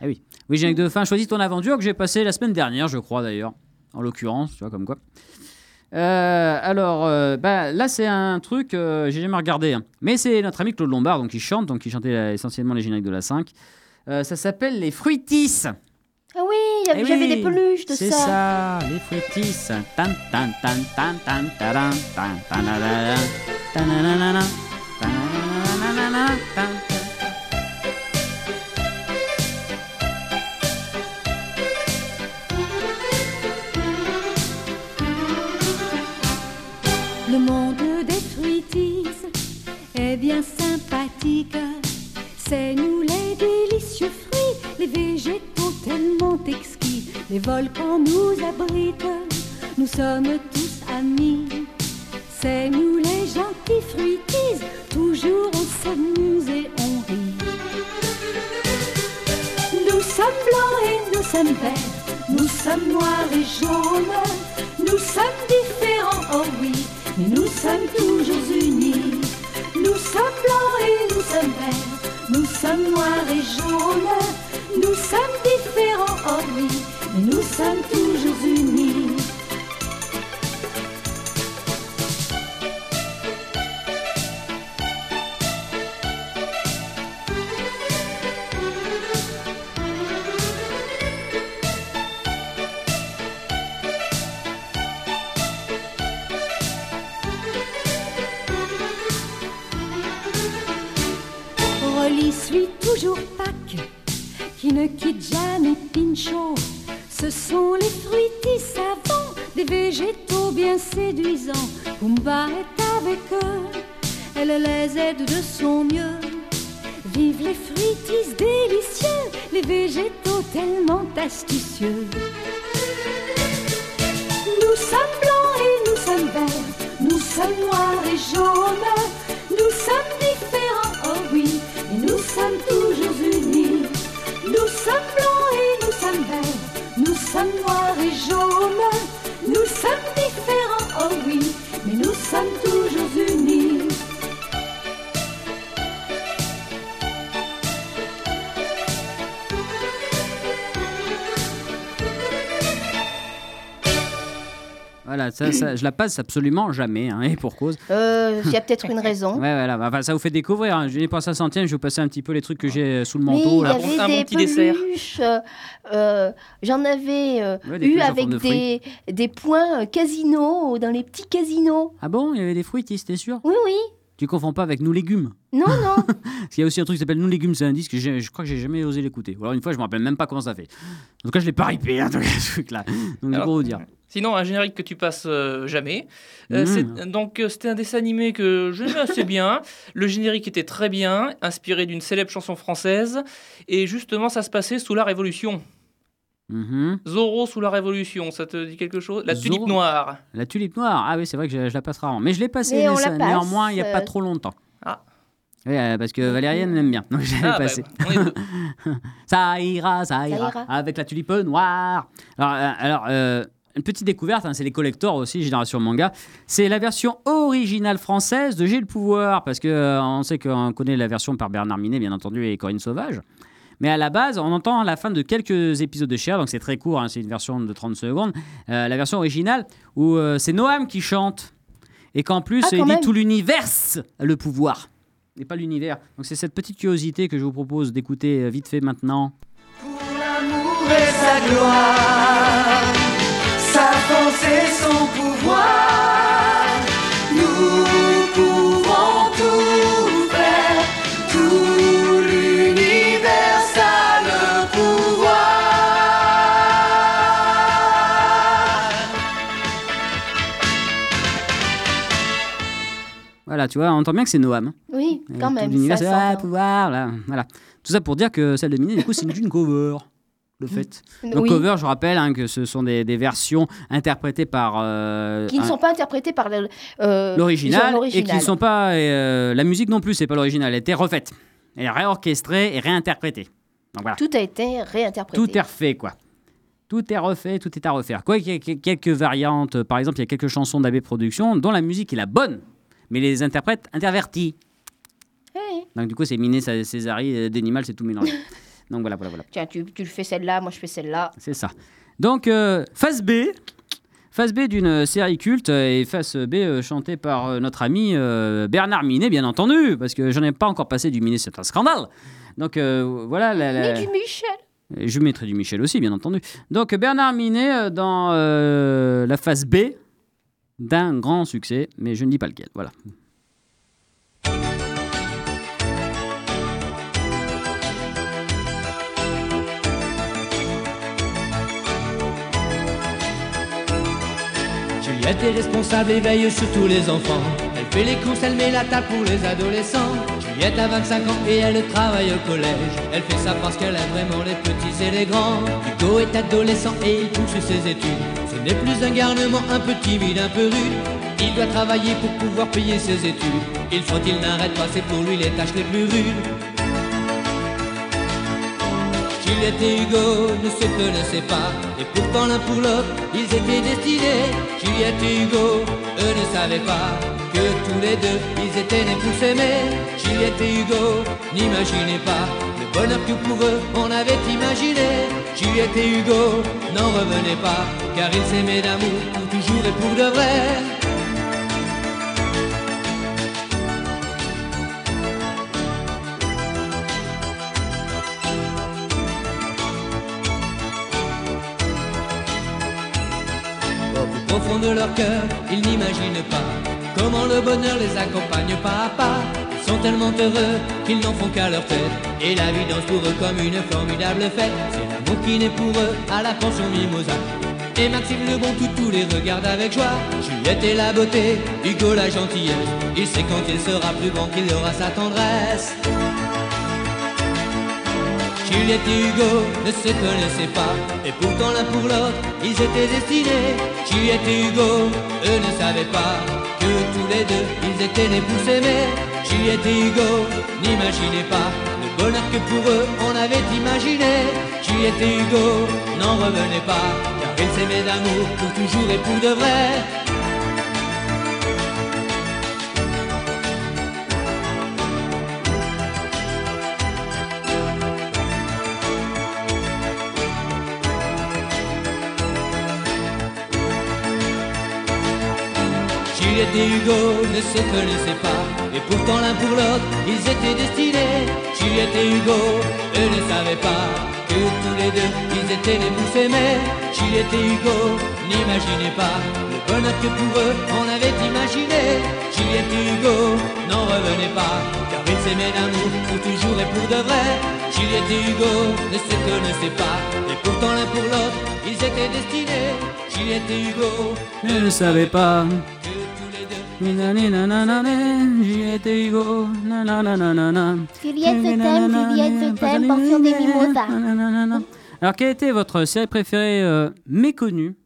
Ah oui. Oui, générique de fin, choisis ton aventure que j'ai passé la semaine dernière, je crois d'ailleurs. En l'occurrence, tu vois, comme quoi. Euh, alors, euh, bah, là, c'est un truc, euh, j'ai jamais regardé. hein. Mais c'est notre ami Claude Lombard, donc il chante, donc il chantait essentiellement les génériques de la 5. Euh, ça s'appelle Les Fruitis. Ah oui, il y avait- Eh j'avais oui, des peluches de C'est ça, les Fruitis. Le monde des fruitis est bien sympathique. C'est nous les fruits, les végétaux tellement exquis, les volcans nous abritent. Nous sommes tous amis. C'est nous les gentils fruitis, toujours on s'amuse et on rit. Nous sommes blancs et nous sommes verts, nous sommes noirs et jaunes, nous sommes différents, oh oui, mais nous sommes toujours Je la passe absolument jamais, hein, et pour cause. Euh, Il y a peut-être une raison. (laughs) Ouais, voilà, enfin, ça vous fait découvrir. Hein. Je n'ai pas ça centième, je vais vous passer un petit peu les trucs que j'ai euh, sous le manteau. il y là. avait un bon des petit dessert. peluches. euh, euh, J'en avais euh, Ouais, eu avec de des, des points casino dans les petits casinos. Ah bon, il y avait des fruits, t'es sûr? Oui, oui. Tu confonds pas avec Nous Légumes? Non, non. (laughs) Parce qu'il y a aussi un truc qui s'appelle Nous Légumes, c'est un disque que je crois que j'ai jamais osé l'écouter. Ou alors une fois, je me rappelle même pas comment ça fait. En tout cas, je l'ai pas ripé, hein, (laughs) ce truc-là. Donc, c'est pour vous dire. Sinon, un générique que tu passes euh, jamais. Euh, Mmh. c'est- Donc, euh, c'était un dessin animé que j'aimais assez bien. Le générique était très bien, inspiré d'une célèbre chanson française. Et justement, ça se passait sous la Révolution. Mhm. Zorro sous la Révolution, ça te dit quelque chose? La tulipe noire. La tulipe noire, ah oui, c'est vrai que je, je la passe rarement. Mais je l'ai passé Mais on mais ça- la passe, néanmoins il n'y a pas trop longtemps. Ah. Oui, parce que Valériane l'aime bien. Donc je l'avais Ah, bah, passé. (laughs) Ça ira, ça ira, avec la tulipe noire. Alors, alors euh, une petite découverte, hein, c'est les collectors aussi, Génération Manga. C'est la version originale française de J'ai le pouvoir, parce que euh, on sait qu'on connaît la version par Bernard Minet, bien entendu, et Corinne Sauvage. Mais à la base, on entend à la fin de quelques épisodes de Cher, donc c'est très court, hein, c'est une version de 30 secondes, euh, la version originale où euh, c'est Noam qui chante. Et qu'en plus, Ah, il dit tout l'univers a le pouvoir. Et pas l'univers. Donc c'est cette petite curiosité que je vous propose d'écouter vite fait maintenant. L'amour et sa gloire, sa force et son pouvoir. Nous pouvons tout faire, tout l'univers a le pouvoir. Voilà, tu vois, on entend bien que c'est Noam. Oui, quand même. l'univers, ah, s'entend. pouvoir, là. Voilà. Tout ça pour dire que celle de Minet, du coup, c'est une cover. Le fait. Donc, Oui. cover, je rappelle hein, que ce sont des, des versions interprétées par. euh, Qui ne un- sont pas interprétés par euh, l'original et qui ne sont pas euh, la musique non plus c'est pas l'original. Elle a été refaite elle est réorchestrée et réinterprétée. Donc voilà. Tout a été réinterprété. tout est refait quoi. Tout est refait tout est à refaire. Quoi qu'il y ait quelques variantes par exemple il y a quelques chansons d'AB Productions dont la musique est la bonne mais les interprètes intervertis. Donc du coup c'est Minet Cé- Césari Denimal c'est tout mélangé (laughs) donc voilà voilà voilà Tiens, tu, tu le fais celle-là, moi je fais celle-là. c'est ça. Donc, euh, phase B. Phase B d'une série culte et phase B euh, chantée par euh, notre ami Bernard Minet, bien entendu, parce que j'en ai pas encore passé du Minet, c'est un scandale. Donc voilà, la- la- Ni du Michel. et je mettrai du Michel aussi, bien entendu. Donc Bernard Minet dans la phase B d'un grand succès, mais je ne dis pas lequel. Voilà. Juliette est responsable et veille sur tous les enfants. Elle fait les courses, elle met la table pour les adolescents. Juliette a 25 ans et elle travaille au collège. Elle fait ça parce qu'elle aime vraiment les petits et les grands. Hugo est adolescent et il poursuit ses études. Ce n'est plus un garnement un peu timide, un peu rude. Il doit travailler pour pouvoir payer ses études. Il faut qu'il n'arrête pas, c'est pour lui les tâches les plus rudes. Juliette et Hugo ne se connaissaient pas, et pourtant l'un pour l'autre, ils étaient destinés. Juliette et Hugo, eux ne savaient pas que tous les deux, ils étaient nés pour s'aimer. Juliette et Hugo n'imaginaient pas le bonheur que pour eux on avait imaginé. Juliette et Hugo n'en revenaient pas, car ils s'aimaient d'amour pour toujours et pour de vrai. Au profond de leur cœur, ils n'imaginent pas comment le bonheur les accompagne pas à pas. Ils sont tellement heureux qu'ils n'en font qu'à leur tête. Et la vie danse pour eux comme une formidable fête. C'est l'amour qui naît pour eux à la pension mimosa. Et Maxime le bon toutou les regarde avec joie. Juliette est la beauté, Hugo la gentillesse. Il sait quand il sera plus grand qu'il aura sa tendresse. Juliette et Hugo ne se connaissaient pas, et pourtant l'un pour l'autre, ils étaient destinés. Juliette et Hugo, eux ne savaient pas que tous les deux, ils étaient nés pour s'aimer. Juliette et Hugo n'imaginaient pas le bonheur que pour eux on avait imaginé. Juliette et Hugo n'en revenaient pas, car ils s'aimaient d'amour pour toujours et pour de vrai. Et Hugo ne se connaissaient pas, et pourtant l'un pour l'autre, ils étaient destinés. Juliette et Hugo, eux ne savaient pas que tous les deux, ils étaient nés pour s'aimer. Juliette et Hugo n'imaginaient pas le bonheur que pour eux, on avait imaginé. Juliette et Hugo n'en revenaient pas, car ils s'aimaient d'amour pour toujours et pour de vrai. Juliette et Hugo ne se connaissaient pas, et pourtant l'un pour l'autre, ils étaient destinés. Juliette et Hugo ne savais pas. Juliette et Hugo, nananana. Juliette, je t'aime, Juliette, je t'aime, pension des mimosas. Nananana. Alors, quelle était votre série préférée euh, méconnue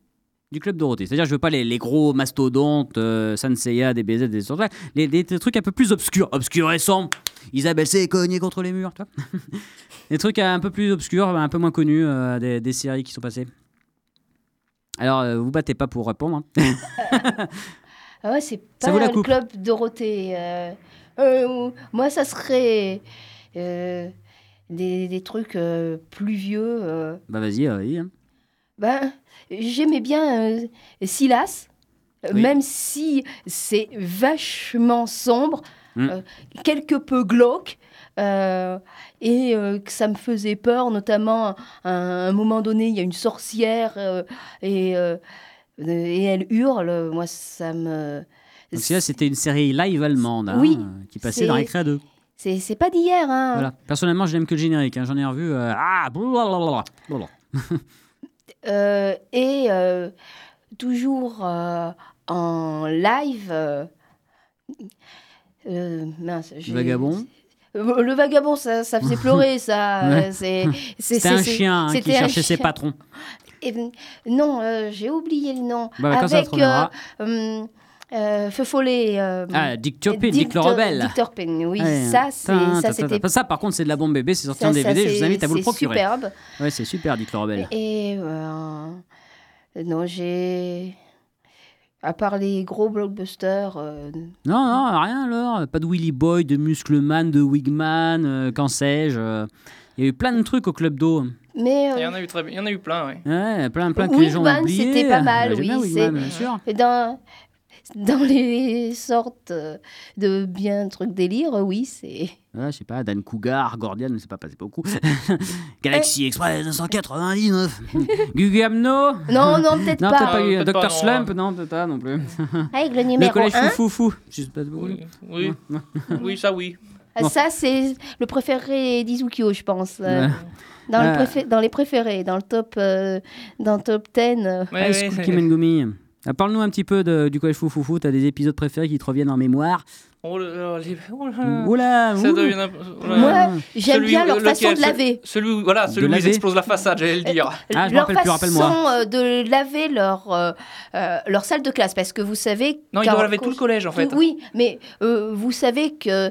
du Club Dorothée? C'est-à-dire, je veux pas les, les gros mastodontes, euh, Sanseiya, DBZ, des autres, les, trucs un peu plus obscurs, obscurescents. Isabelle s'est cognée contre les murs, tu vois (laughs) Des trucs un peu plus obscurs, un peu moins connus, euh, des, des séries qui sont passées. Alors, euh, vous battez pas pour répondre. hein. (laughs) Ah ouais, c'est pas le coupe. club Dorothée. euh, euh, moi, ça serait. euh, des, des trucs plus vieux. Bah vas-y, vas-y. hein. ben, j'aimais bien Silas, Oui. même si c'est vachement sombre, Mm. euh, quelque peu glauque, euh, et euh, que ça me faisait peur, notamment à un moment donné, il y a une sorcière euh, et, et elle hurle. Moi, ça me. Donc celui-là, c'était une série live allemande hein, Oui, euh, qui passait dans Récré 2. C'est c'est pas d'hier, hein. Voilà. Personnellement, je n'aime que le générique. hein. J'en ai revu. euh, ah, blablabla. (laughs) Euh, et euh, toujours euh, en live. euh, euh, mince, j'ai- Vagabond. Euh, Le vagabond, ça, ça faisait pleurer, ça. Ouais. euh, c'est- (laughs) c'est- C'était un chien hein, qui cherchait ses patrons. Et, non, euh, j'ai oublié le nom. Bah, Avec euh, hum, euh, Feu Follet. Ah, Dick Turpin, Dick le rebelle. Dick Turpin, oui, Ouais. ça, c'est- Tin, ça c'était. Ça, par contre, c'est de la bombe bébé. C'est sorti ça- en ça, DVD. Je vous c'est- invite à vous le c'est procurer. superbe. Ouais, c'est super, Dick le rebelle. Et non, j'ai. À part les gros blockbusters, euh, Non, non, rien alors. Pas de Willy Boy, de Muscleman, de Wigman, euh, qu'en sais-je. euh. Il y a eu plein de trucs au Club d'eau. mais Il y euh, en a eu très, il y en a eu plein, oui. Ouais, plein, plein que les gens ont Wigman, oublié. c'était pas mal, Bah, oui, Wigman, c'est- bien sûr. dans, dans les sortes euh, de bien trucs délire, oui, c'est. Ouais, je sais pas, Dan Cougar, Gordian, c'est pas passé beaucoup. (laughs) Galaxy Express 999. Gugu Amno Non, non, peut-être Non, pas. peut-être pas. Euh, peut-être Dr. Slump, non, peut-être pas non plus. Avec le Le numéro collège 1. Foufoufou. Je sais pas beaucoup. Oui, oui, (laughs) oui, ça oui. Non. Ça, c'est le préféré d'Izukio, je pense. euh, Ouais. Dans, le Ah. préfé- dans les préférés, dans le top, euh, dans le top 10. euh. Ouais, High School Kimengumi. Ah, Parle-nous un petit peu de- du collège Foufoufou. T'as des épisodes préférés qui te reviennent en mémoire Oh là là, les- oh là. Oula Ça ouh. devient un peu- oh là là. Moi, j'aime bien leur lequel, façon de laver. Celui, où- voilà, De celui où ils explosent la façade, j'allais le dire. Ah, je leur rappelle façon euh, de laver leur, euh, euh, leur salle de classe. Parce que vous savez. Non, ils doivent laver tout le collège, en fait. Oui, mais euh, vous savez que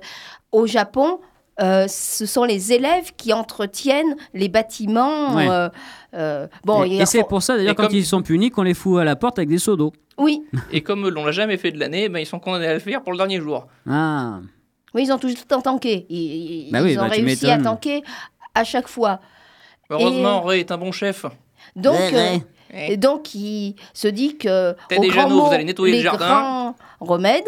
au Japon, euh, ce sont les élèves qui entretiennent les bâtiments. Ouais. euh, euh, bon, Et, et c'est for- pour ça d'ailleurs Et quand comme- ils sont punis qu'on les fout à la porte avec des seaux d'eau. Oui, (laughs) Et comme l'on l'a jamais fait de l'année, ben, ils sont condamnés à le faire pour le dernier jour. Ah. oui, ils ont tout le temps tanké. Ils, ils Bah oui, ont bah, réussi à tanker à chaque fois. Heureusement, Ray est un bon chef. Donc, Ouais, ouais. euh, et donc il se dit que au et grand vous mot, allez nettoyer le les jardin. grands remèdes.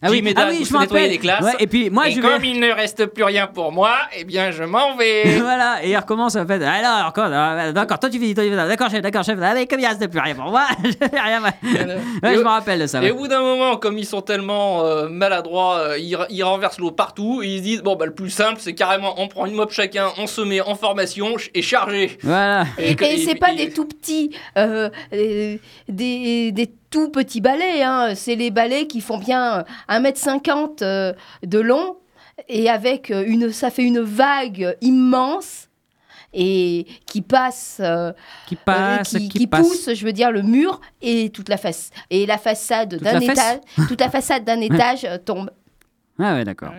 Ah oui, et ah oui je me nettoyez rappelle. les classes. Ouais, et puis moi et je comme vais. il ne reste plus rien pour moi, eh bien je m'en vais. (laughs) voilà, et il recommence à faire. Alors, euh, d'accord, toi tu finis, toi tu finis. D'accord, chef, d'accord, chef. Ah, mais comme il reste plus rien pour moi, (laughs) je fais rien. (laughs) Ouais, Et je me rappelle de ça. Et ouais. au bout d'un moment, comme ils sont tellement euh, maladroits, euh, ils, ils renversent l'eau partout et ils se disent bon bah le plus simple c'est carrément on prend une mop chacun, on se met en formation ch- et chargé. Voilà. Et, que- et c'est pas et- des tout petits, euh, euh, des, des tout petits balais. Hein. C'est les balais qui font bien 1m50 euh, de long et avec euh, une, ça fait une vague immense et qui passe, euh, Qui passe, euh, qui, qui, qui passe. pousse, je veux dire, le mur et toute la face et la façade d'un étage, (laughs) toute la façade d'un étage euh, tombe. Ah ouais, d'accord.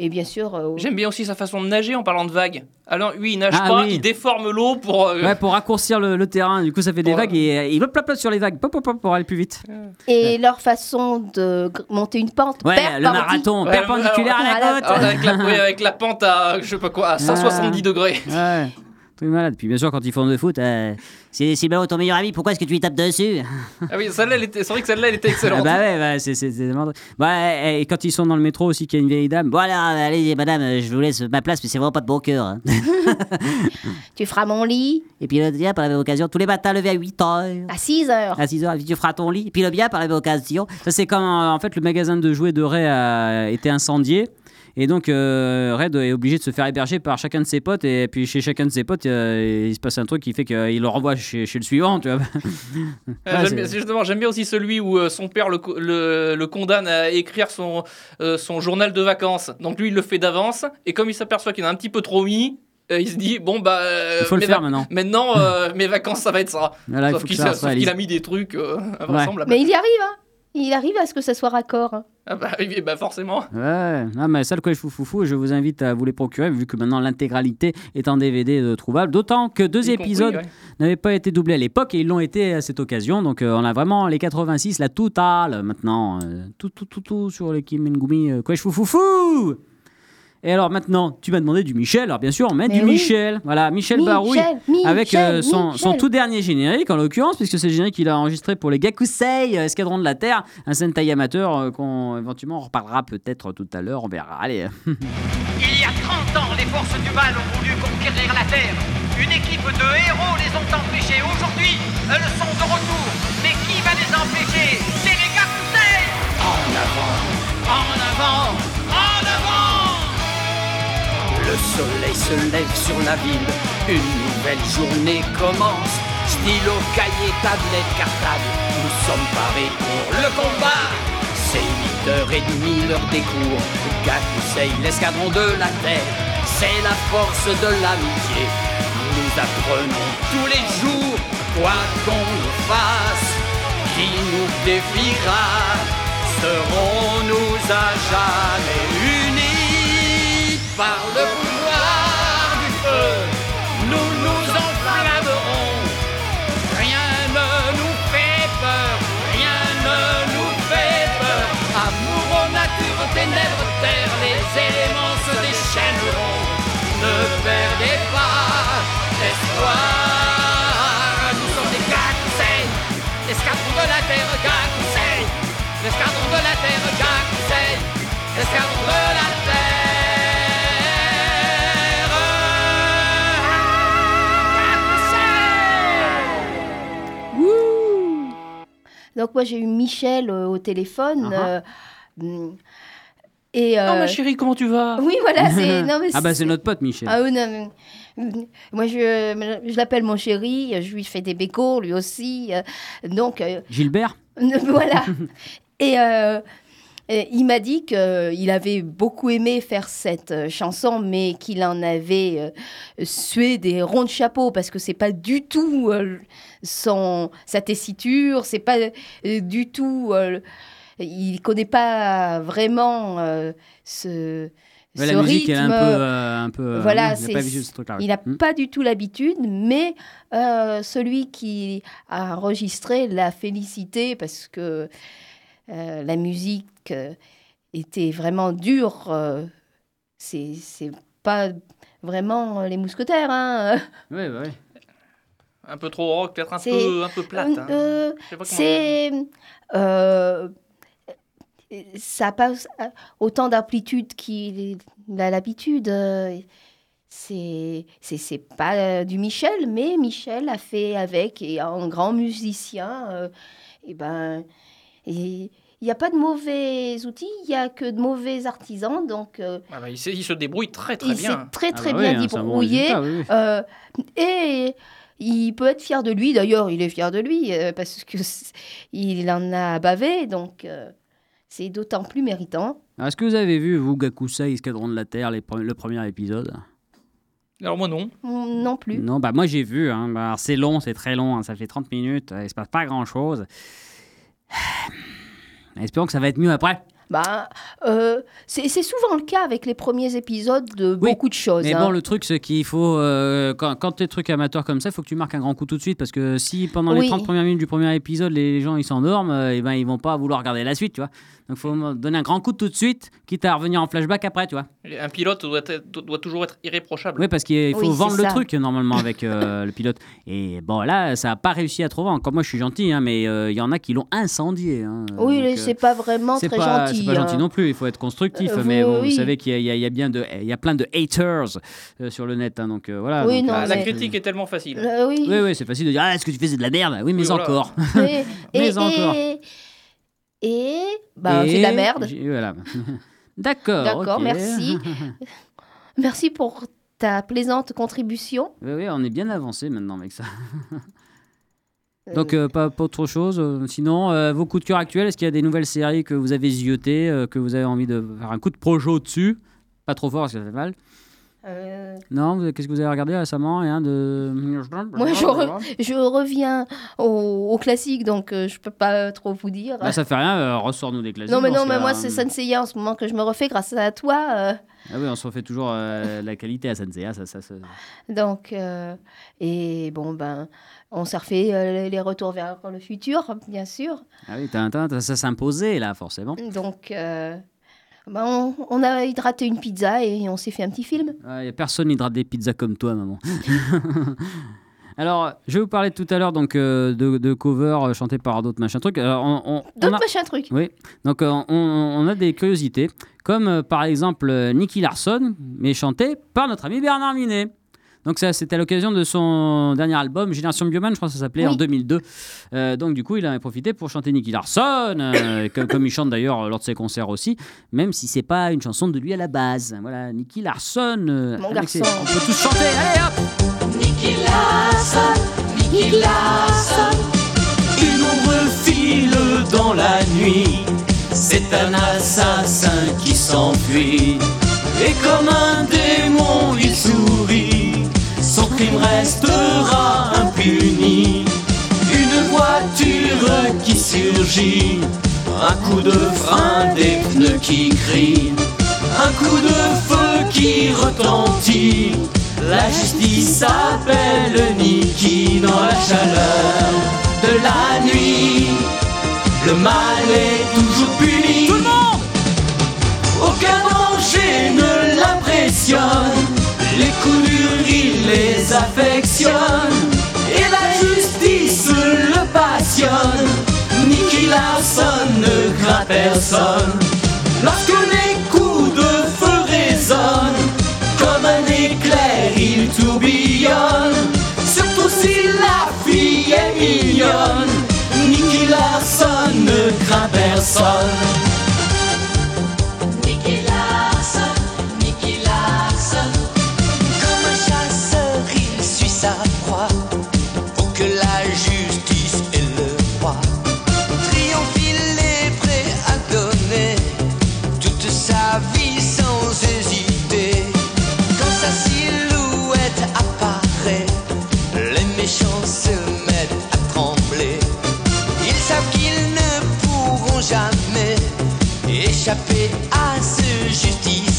Et bien sûr, euh, J'aime bien aussi sa façon de nager en parlant de vagues. Alors lui il nage Ah pas, oui. il déforme l'eau pour. euh, Ouais, pour raccourcir le, le terrain, du coup ça fait des vagues et euh, il hop, hop, hop sur les vagues, pop, pop, pop, pour aller plus vite. et leur façon de monter une pente Ouais, le marathon Ouais, perpendiculaire à la côte. avec, la, avec la pente à je sais pas quoi, à 170 degrés. Ouais, truc malade. Puis bien sûr, quand ils font de foot, euh, c'est c'est ballon ton meilleur ami, pourquoi est-ce que tu lui tapes dessus? Ah oui, celle-là, elle était- c'est vrai que celle-là elle était Ah excellente. Bah ouais, bah, c'est c'est- c'est tellement drôle. Bah, et quand ils sont dans le métro aussi, qu'il y a une vieille dame. Bon, alors, allez, madame, euh, je vous laisse ma place, mais c'est vraiment pas de bon cœur. hein. (laughs) Tu feras mon lit Et puis le bien, par la même occasion, tous les matins, levé à 8 heures. à 6 heures. À 6 heures, tu feras ton lit. Et puis le bien, par la même occasion. Ça, c'est quand, euh, en fait, le magasin de jouets de Ray a été incendié. Et donc, euh, Red est obligé de se faire héberger par chacun de ses potes. Et puis, chez chacun de ses potes, euh, il se passe un truc qui fait qu'il le renvoie chez, chez le suivant, tu vois. (laughs) Ouais, j'aime bien- justement, j'aime bien aussi celui où euh, son père le, co- le, le condamne à écrire son, euh, son journal de vacances. Donc lui, il le fait d'avance. Et comme il s'aperçoit qu'il en a un petit peu trop mis, euh, il se dit bon bah. euh, Il faut le faire maintenant. Maintenant, euh, mes vacances, ça va être ça. Voilà, il sauf qu'il ça sauf soit qu'il a mis des trucs euh. Mais il y arrive, hein. Il arrive à ce que ça soit raccord. Ah bah, oui, bah forcément. Ouais, ah, mais ça, le collège fou je vous invite à vous les procurer, vu que maintenant l'intégralité est en DVD trouvable. D'autant que deux Y épisodes ouais. n'avaient pas été doublés à l'époque et ils l'ont été à cette occasion. Donc euh, on a vraiment les 86, la totale maintenant. euh, tout, tout, tout, tout sur les Kim Ngumi euh, collège fou Et alors maintenant, tu m'as demandé du Michel. Alors bien sûr, on met Mais du oui. Michel. Voilà, Michel, Michel, Barouille. Michel, avec euh, son, son tout dernier générique, en l'occurrence, puisque c'est le générique qu'il a enregistré pour les Gakusei, euh, Escadron de la Terre, un Sentai amateur euh, qu'on éventuellement reparlera peut-être tout à l'heure. On verra. Allez. (laughs) Il y a 30 ans, les forces du mal ont voulu conquérir la Terre. Une équipe de héros les ont empêchés. Aujourd'hui, elles sont de retour. Mais qui va les empêcher? C'est les Gakusei En avant En avant En avant Le soleil se lève sur la ville, une nouvelle journée commence. Stylo, cahier, tablette, cartable, nous sommes parés pour le combat. C'est 8h30 l'heure des cours, Gakusei, l'escadron de la terre. C'est la force de l'amitié. Nous apprenons tous les jours, quoi qu'on nous fasse, qui nous défiera. Serons-nous à jamais unis? Par le pouvoir du feu Nous nous enflammerons. Rien ne nous fait peur, rien ne nous fait peur. Amour, nature, ténèbres, terre, les éléments se déchaîneront. Ne perdez pas espoir. Nous sommes des Gakusei, l'escadron de la terre, Gakusei. L'escadron de la terre, Gakusei. L'escadron de la Donc moi j'ai eu Michel euh, au téléphone. Ah euh, mm, et, Non, euh, ma chérie, comment tu vas? Oui, voilà, (laughs) c'est. non, mais ah bah c'est notre pote Michel. Ah oui, non, mais- mm, Moi, je, je l'appelle mon chéri, je lui fais des bécos, lui aussi. euh, Donc, euh, Gilbert? (laughs) voilà. (laughs) Et euh, euh, il m'a dit qu'il avait beaucoup aimé faire cette euh, chanson, mais qu'il en avait euh, sué des ronds de chapeau parce que c'est pas du tout euh, son sa tessiture, c'est pas euh, du tout. euh, il connaît pas vraiment euh, ce. Ouais, ce la musique elle est un rythme. peu, euh, un peu. euh, Voilà, il pas n'a Hmm. pas du tout l'habitude, mais euh, celui qui a enregistré l'a félicité parce que euh, la musique euh, était vraiment dure. euh, c'est c'est pas vraiment les mousquetaires. Hein. (laughs) Bah ouais. Un peu trop rock, peut-être un C'est- peu, un peu plate. hein. Euh, c'est. euh, ça n'a pas autant d'amplitude qu'il a l'habitude. C'est c'est c'est pas du Michel, mais Michel a fait avec et un grand musicien. euh, et ben, et il n'y a pas de mauvais outils, il n'y a que de mauvais artisans. Donc, euh, Ah bah, il, se débrouille très très il s'est bien. très Ah très bah bien oui, hein, bon débrouillé. résultat, oui, oui. Euh, et il peut être fier de lui. D'ailleurs, il est fier de lui euh, parce que (laughs) il en a bavé. Donc, euh, c'est d'autant plus méritant. Est-ce que vous avez vu, vous, Gakusei, Escadron de la Terre, les pre- le premier épisode? Alors moi non. Mm, Non plus. Non, bah moi j'ai vu. Hein. Bah, c'est long, c'est très long. hein, Ça fait 30 minutes. Il se passe pas grand-chose. Espérons que ça va être mieux après. Bah, euh, c'est c'est souvent le cas avec les premiers épisodes de beaucoup de choses. Mais hein. bon, le truc, c'est qu'il faut. euh, quand quand t'es truc amateur comme ça, il faut que tu marques un grand coup tout de suite. Parce que si pendant les Oui. 30 premières minutes du premier épisode, les, les gens ils s'endorment, euh, et ben ils vont pas vouloir regarder la suite, tu vois. Donc il faut donner un grand coup tout de suite, quitte à revenir en flashback après, tu vois. Un pilote doit, être- doit toujours être irréprochable. Oui, parce qu'il faut Oui, vendre le truc normalement avec (laughs) euh, le pilote. Et bon, là, ça n'a pas réussi à trop vendre. Comme moi, je suis gentil, hein, mais euh, il y en a qui l'ont incendié. hein. oui, euh, c'est pas vraiment très pas, gentil. C'est pas gentil hein. non plus, il faut être constructif. Euh, mais vous- bon, oui. vous savez qu'il y, a- y bien de, il y a plein de haters euh, sur le net. hein, donc euh, voilà. Oui, donc, non, euh, la mais- critique est tellement facile. Euh, oui. Oui, oui, c'est facile de dire ah, est-ce que tu fais c'est de la merde? Oui, mais voilà. encore. (laughs) Et, Mais et, encore. et, et- bah, c'est de la merde. Voilà. (laughs) D'accord. D'accord, merci. (laughs) Merci pour ta plaisante contribution. Oui, oui, on est bien avancé maintenant avec ça. Donc, euh, pas, pas autre chose. euh, sinon, euh, vos coups de cœur actuels, est-ce qu'il y a des nouvelles séries que vous avez ziotées, que vous avez envie de faire un coup de projo dessus? Pas trop fort parce que ça fait mal. Euh, Non, qu'est-ce que vous avez regardé récemment Rien de. Moi, je, re- je reviens au, au classique, donc euh, je peux pas trop vous dire. Bah, ça fait rien, euh, ressort-nous des classiques. non, mais non, mais moi, hein. c'est Senseiya en ce moment que je me refais grâce à toi. euh, Ah oui, on se refait toujours euh, la qualité à Senseiya, ça, ça, ça- donc, et bon, ben, on s'est refait les retours vers le futur, bien sûr. Ah oui, Tintin, ça s'imposait là, forcément. Donc, Bah, on, on a hydraté une pizza et on s'est fait un petit film. Il n'y a personne qui hydrate des pizzas comme toi, maman. (laughs) Alors, je vais vous parler tout à l'heure donc euh, de, de covers euh, chantés par d'autres machin trucs. D'autres a- machins trucs. Oui, donc euh, on, on a des curiosités, comme euh, par exemple Nicky Larson, mais chanté par notre ami Bernard Minet. Donc ça, c'était à l'occasion de son dernier album, Génération Bioman, je crois que ça s'appelait, en 2002. Euh, donc du coup, il en a profité pour chanter Nicky Larson, euh, (coughs) comme, comme il chante d'ailleurs lors de ses concerts aussi, même si c'est pas une chanson de lui à la base. Voilà, Nicky Larson. euh, Mon ses-. On peut tous chanter, allez hop Nicky Larson, Nicky Larson, une ombre file dans la nuit. C'est un assassin qui s'enfuit. Et comme un démon, il sourit. Crime restera impuni. Une voiture qui surgit. Un coup de frein, des pneus qui crient. Un coup de feu qui retentit. La justice appelle Niki dans la chaleur de la nuit. Le mal est toujours puni. Tout le monde Aucun danger ne l'impressionne. Il les affectionne. Et la justice le passionne. Nicky Larson ne craint personne. Lorsque les coups de feu résonnent, comme un éclair, il tourbillonne. Surtout si la fille est mignonne, Nicky Larson ne craint personne.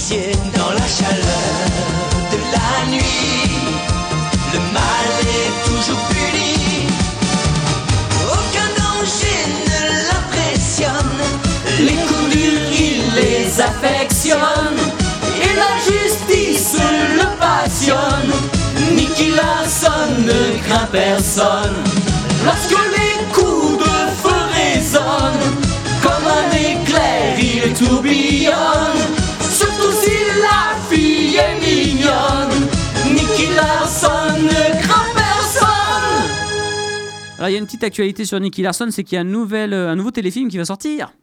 Dans la chaleur de la nuit. Le mal est toujours puni. Aucun danger ne l'impressionne. Les coups durs, il les affectionne. Et la justice le passionne. Nicky Larson ne craint personne. Lorsque les coups de feu résonnent, comme un éclair, il tourbillonne. Alors, il y a une petite actualité sur Nicky Larson, c'est qu'il y a un, nouvel, euh, un nouveau téléfilm qui va sortir.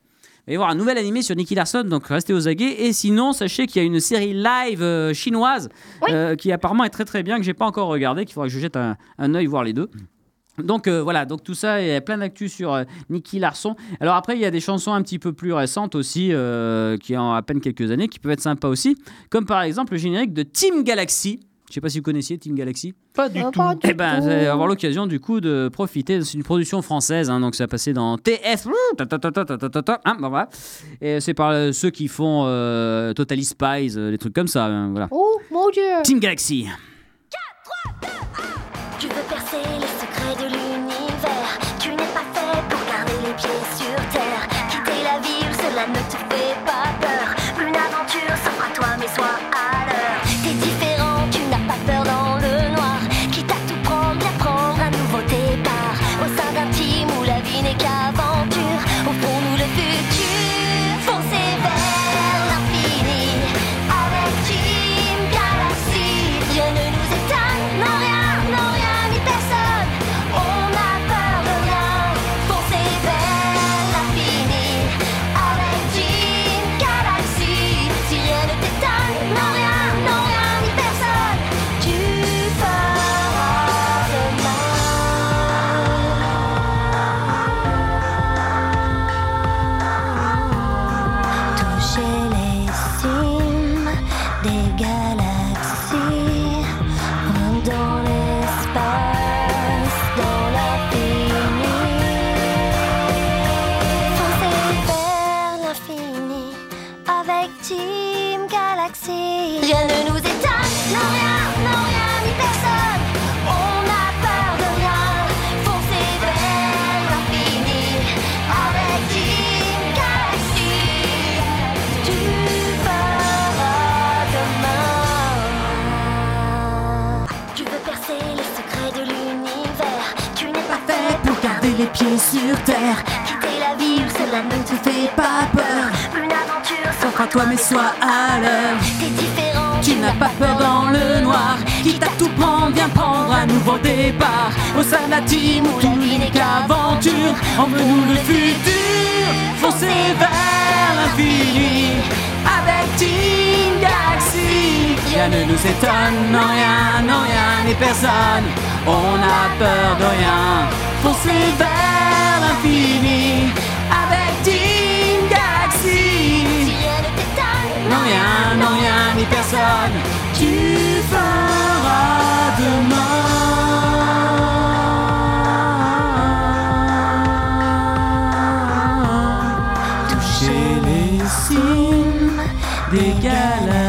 Il va y avoir un nouvel animé sur Nicky Larson, donc restez aux aguets. Et sinon, sachez qu'il y a une série live euh, chinoise euh, qui apparemment est très très bien, que j'ai pas encore regardé, qu'il faudra que je jette un, un œil voir les deux. Donc euh, voilà, donc tout ça, il y a plein d'actu sur euh, Nicky Larson. Alors après, il y a des chansons un petit peu plus récentes aussi, euh, qui ont à peine quelques années, qui peuvent être sympas aussi, comme par exemple le générique de Team Galaxy. Je sais pas si vous connaissiez Team Galaxy. Pas du euh, tout. Eh ben, avoir l'occasion du coup de profiter. C'est une production française, hein, donc ça a passé dans TF. Hein. Ah, bah, Et c'est par euh, ceux qui font euh, Spies, euh, des trucs comme ça. Hein, oh mon dieu Team Galaxy. Pieds sur terre. Quitter la où cela ne te fait pas peur. Une aventure S'offre à toi, mais sois à l'heure. T'es différent, Tu n'as pas peur dans le noir. Quitte à tout prendre, viens prendre un nouveau départ. Au sein de la team où tout n'est qu'aventure. Emmenons-nous le futur. Foncez vers l'infini. Avec Team Galaxy. Rien ne nous étonne, non rien, non rien, ni personne. On a peur de rien. Foncez vers l'infini. Avec Team Galaxy. Non rien, non rien, ni personne, tu feras demain. Toucher les cimes des galaxies,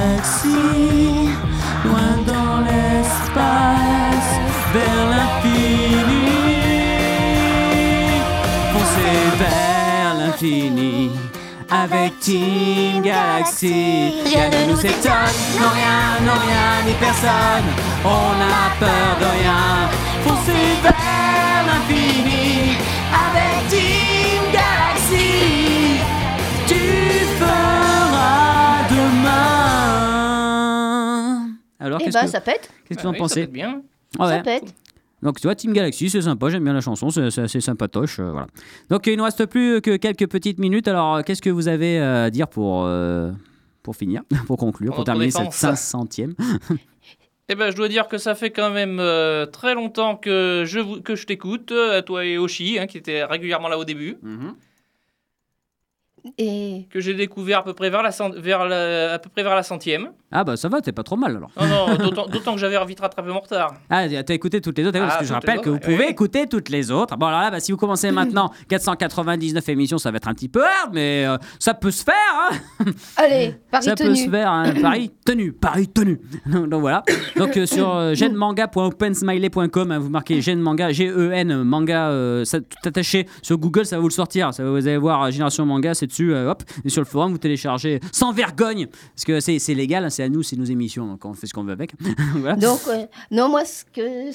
Avec Team Galaxy, rien ne nous étonne, non rien, non rien, ni personne, on a peur de rien, foncez vers l'infini, avec Team Galaxy, tu feras demain. Alors, Eh qu'est-ce ben, que, ça pète. qu'est-ce que vous en oui, ça pensez pète bien. Ah Ça ouais. pète. Donc tu vois, Team Galaxy, c'est sympa, j'aime bien la chanson, c'est assez sympatoche. euh, voilà. Donc il ne reste plus que quelques petites minutes. Alors euh, qu'est-ce que vous avez euh, à dire pour, euh, pour finir, (laughs) pour conclure, pour terminer cette défense. 500e (laughs) Eh ben, je dois dire que ça fait quand même euh, très longtemps que je, que je t'écoute, à toi et Oshi, hein, qui était régulièrement là au début, Et que j'ai découvert à peu près vers la, cent- vers la- à peu près vers la centième. Ah bah ça va, t'es pas trop mal alors. Non, non, d'autant (laughs) que j'avais vite rattrapé mon retard. Ah, t'as écouté toutes les autres, oui, parce Ah, que je rappelle que vous pouvez oui. écouter toutes les autres. Bon alors là, bah, si vous commencez (laughs) maintenant 499 émissions, ça va être un petit peu hard, mais euh, ça peut se faire. Hein (laughs) allez, Paris ça peut tenu. se faire, hein. (coughs) Paris tenu, Paris tenu. Donc voilà. Donc euh, sur euh, genmanga.opensmiley.com, hein, vous marquez gen manga, G-E-N manga, euh, ça, tout attaché sur Google, ça va vous le sortir. Ça, vous allez voir euh, Génération Manga, c'est dessus, euh, hop. Et sur le forum, vous téléchargez sans vergogne, parce que c'est légal, hein, c'est à nous, c'est nos émissions, donc on fait ce qu'on veut avec. (laughs) voilà. Donc, euh, non, moi, ce, que,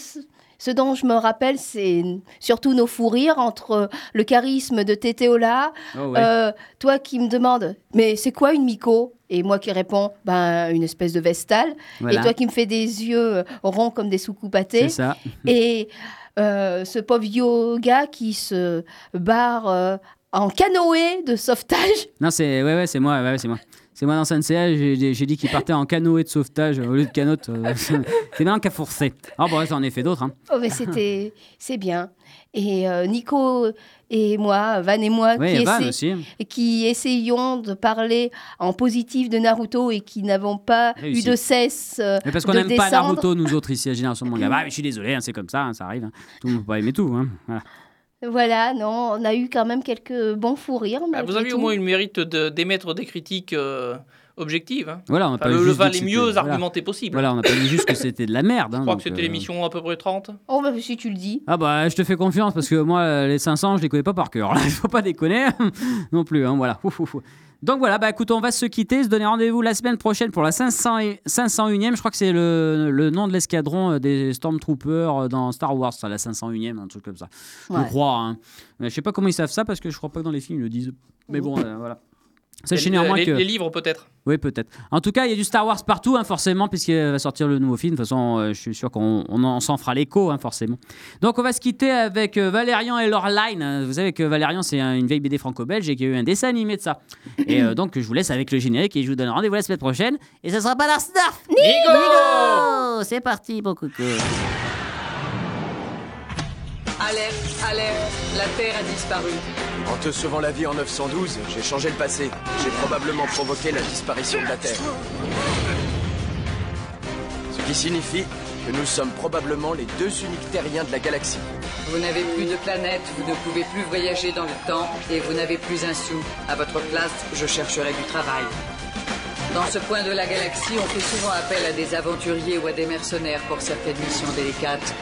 ce, dont je me rappelle, c'est surtout nos fous rires entre le charisme de Tétéola, Oh, ouais. euh, toi qui me demandes, mais c'est quoi une Miko? Et moi qui réponds, ben, une espèce de Vestale. Voilà. Et toi qui me fais des yeux ronds comme des soucoupes. C'est ça. Et euh, ce pauvre yoga qui se barre euh, en canoë de sauvetage. Non, c'est ouais, ouais, c'est moi, ouais, c'est moi. C'est moi dans Sensei, j'ai j'ai dit qu'il partait en canoë de sauvetage au lieu de canote. euh, (laughs) c'est bien qu'à forcer. Ah bon, ça en est fait d'autres. Hein. Oh, mais c'était, c'est bien. Et euh, Nico et moi, Van et moi, Oui, qui, Van essa- aussi. qui essayons de parler en positif de Naruto et qui n'avons pas Réussi. eu de cesse euh, Mais parce qu'on de n'aime pas descendre. Naruto, nous autres ici à Génération Manga. Bah, mais je suis désolé, hein, c'est comme ça, hein, ça arrive. hein. Tout le monde peut pas aimer tout. Hein. Voilà. Voilà, non, on a eu quand même quelques bons fous rires. Ah, malgré vous avez tout. au moins eu le mérite de- d'émettre des critiques euh, objectives. hein. Voilà, on Enfin, pas le, juste le les mieux voilà. argumentés possible. Voilà, on n'a pas dit juste que c'était de la merde. hein, Je crois donc, que c'était euh, l'émission à peu près 30. Oh, bah, si tu le dis. Ah bah je te fais confiance parce que moi les 500 je les connais pas par cœur. Il (laughs) faut pas déconner (laughs) non plus. Hein, voilà. Ouf, ouf, ouf. Donc voilà, bah écoute, on va se quitter, se donner rendez-vous la semaine prochaine pour la 500 et- 501e. Je crois que c'est le, le nom de l'escadron euh, des Stormtroopers euh, dans Star Wars, ça, la 501e, un truc comme ça. Je crois. Hein. Mais je sais pas comment ils savent ça parce que je crois pas que dans les films ils le disent. Mais bon, euh, voilà. Sachez les, néanmoins les- que. les livres peut-être. Oui, peut-être. En tout cas, il y a du Star Wars partout, hein, forcément, puisqu'il va sortir le nouveau film. De toute façon, euh, je suis sûr qu'on on en s'en fera l'écho, hein, forcément. Donc, on va se quitter avec euh, Valérian et Loreline. hein. Vous savez que Valérian, c'est un- une vieille BD franco-belge et qu'il y a eu un dessin animé de ça. Et euh, donc, je vous laisse avec le générique et je vous donne rendez-vous la semaine prochaine. Et ce sera pas la stuff Nigo C'est parti, mon coucou Alerte, alerte, la Terre a disparu. En te sauvant la vie en 912, j'ai changé le passé. J'ai probablement provoqué la disparition de la Terre. Ce qui signifie que nous sommes probablement les deux uniques terriens de la galaxie. Vous n'avez plus de planète, vous ne pouvez plus voyager dans le temps et vous n'avez plus un sou. À votre place, je chercherai du travail. Dans ce coin de la galaxie, on fait souvent appel à des aventuriers ou à des mercenaires pour certaines missions délicates.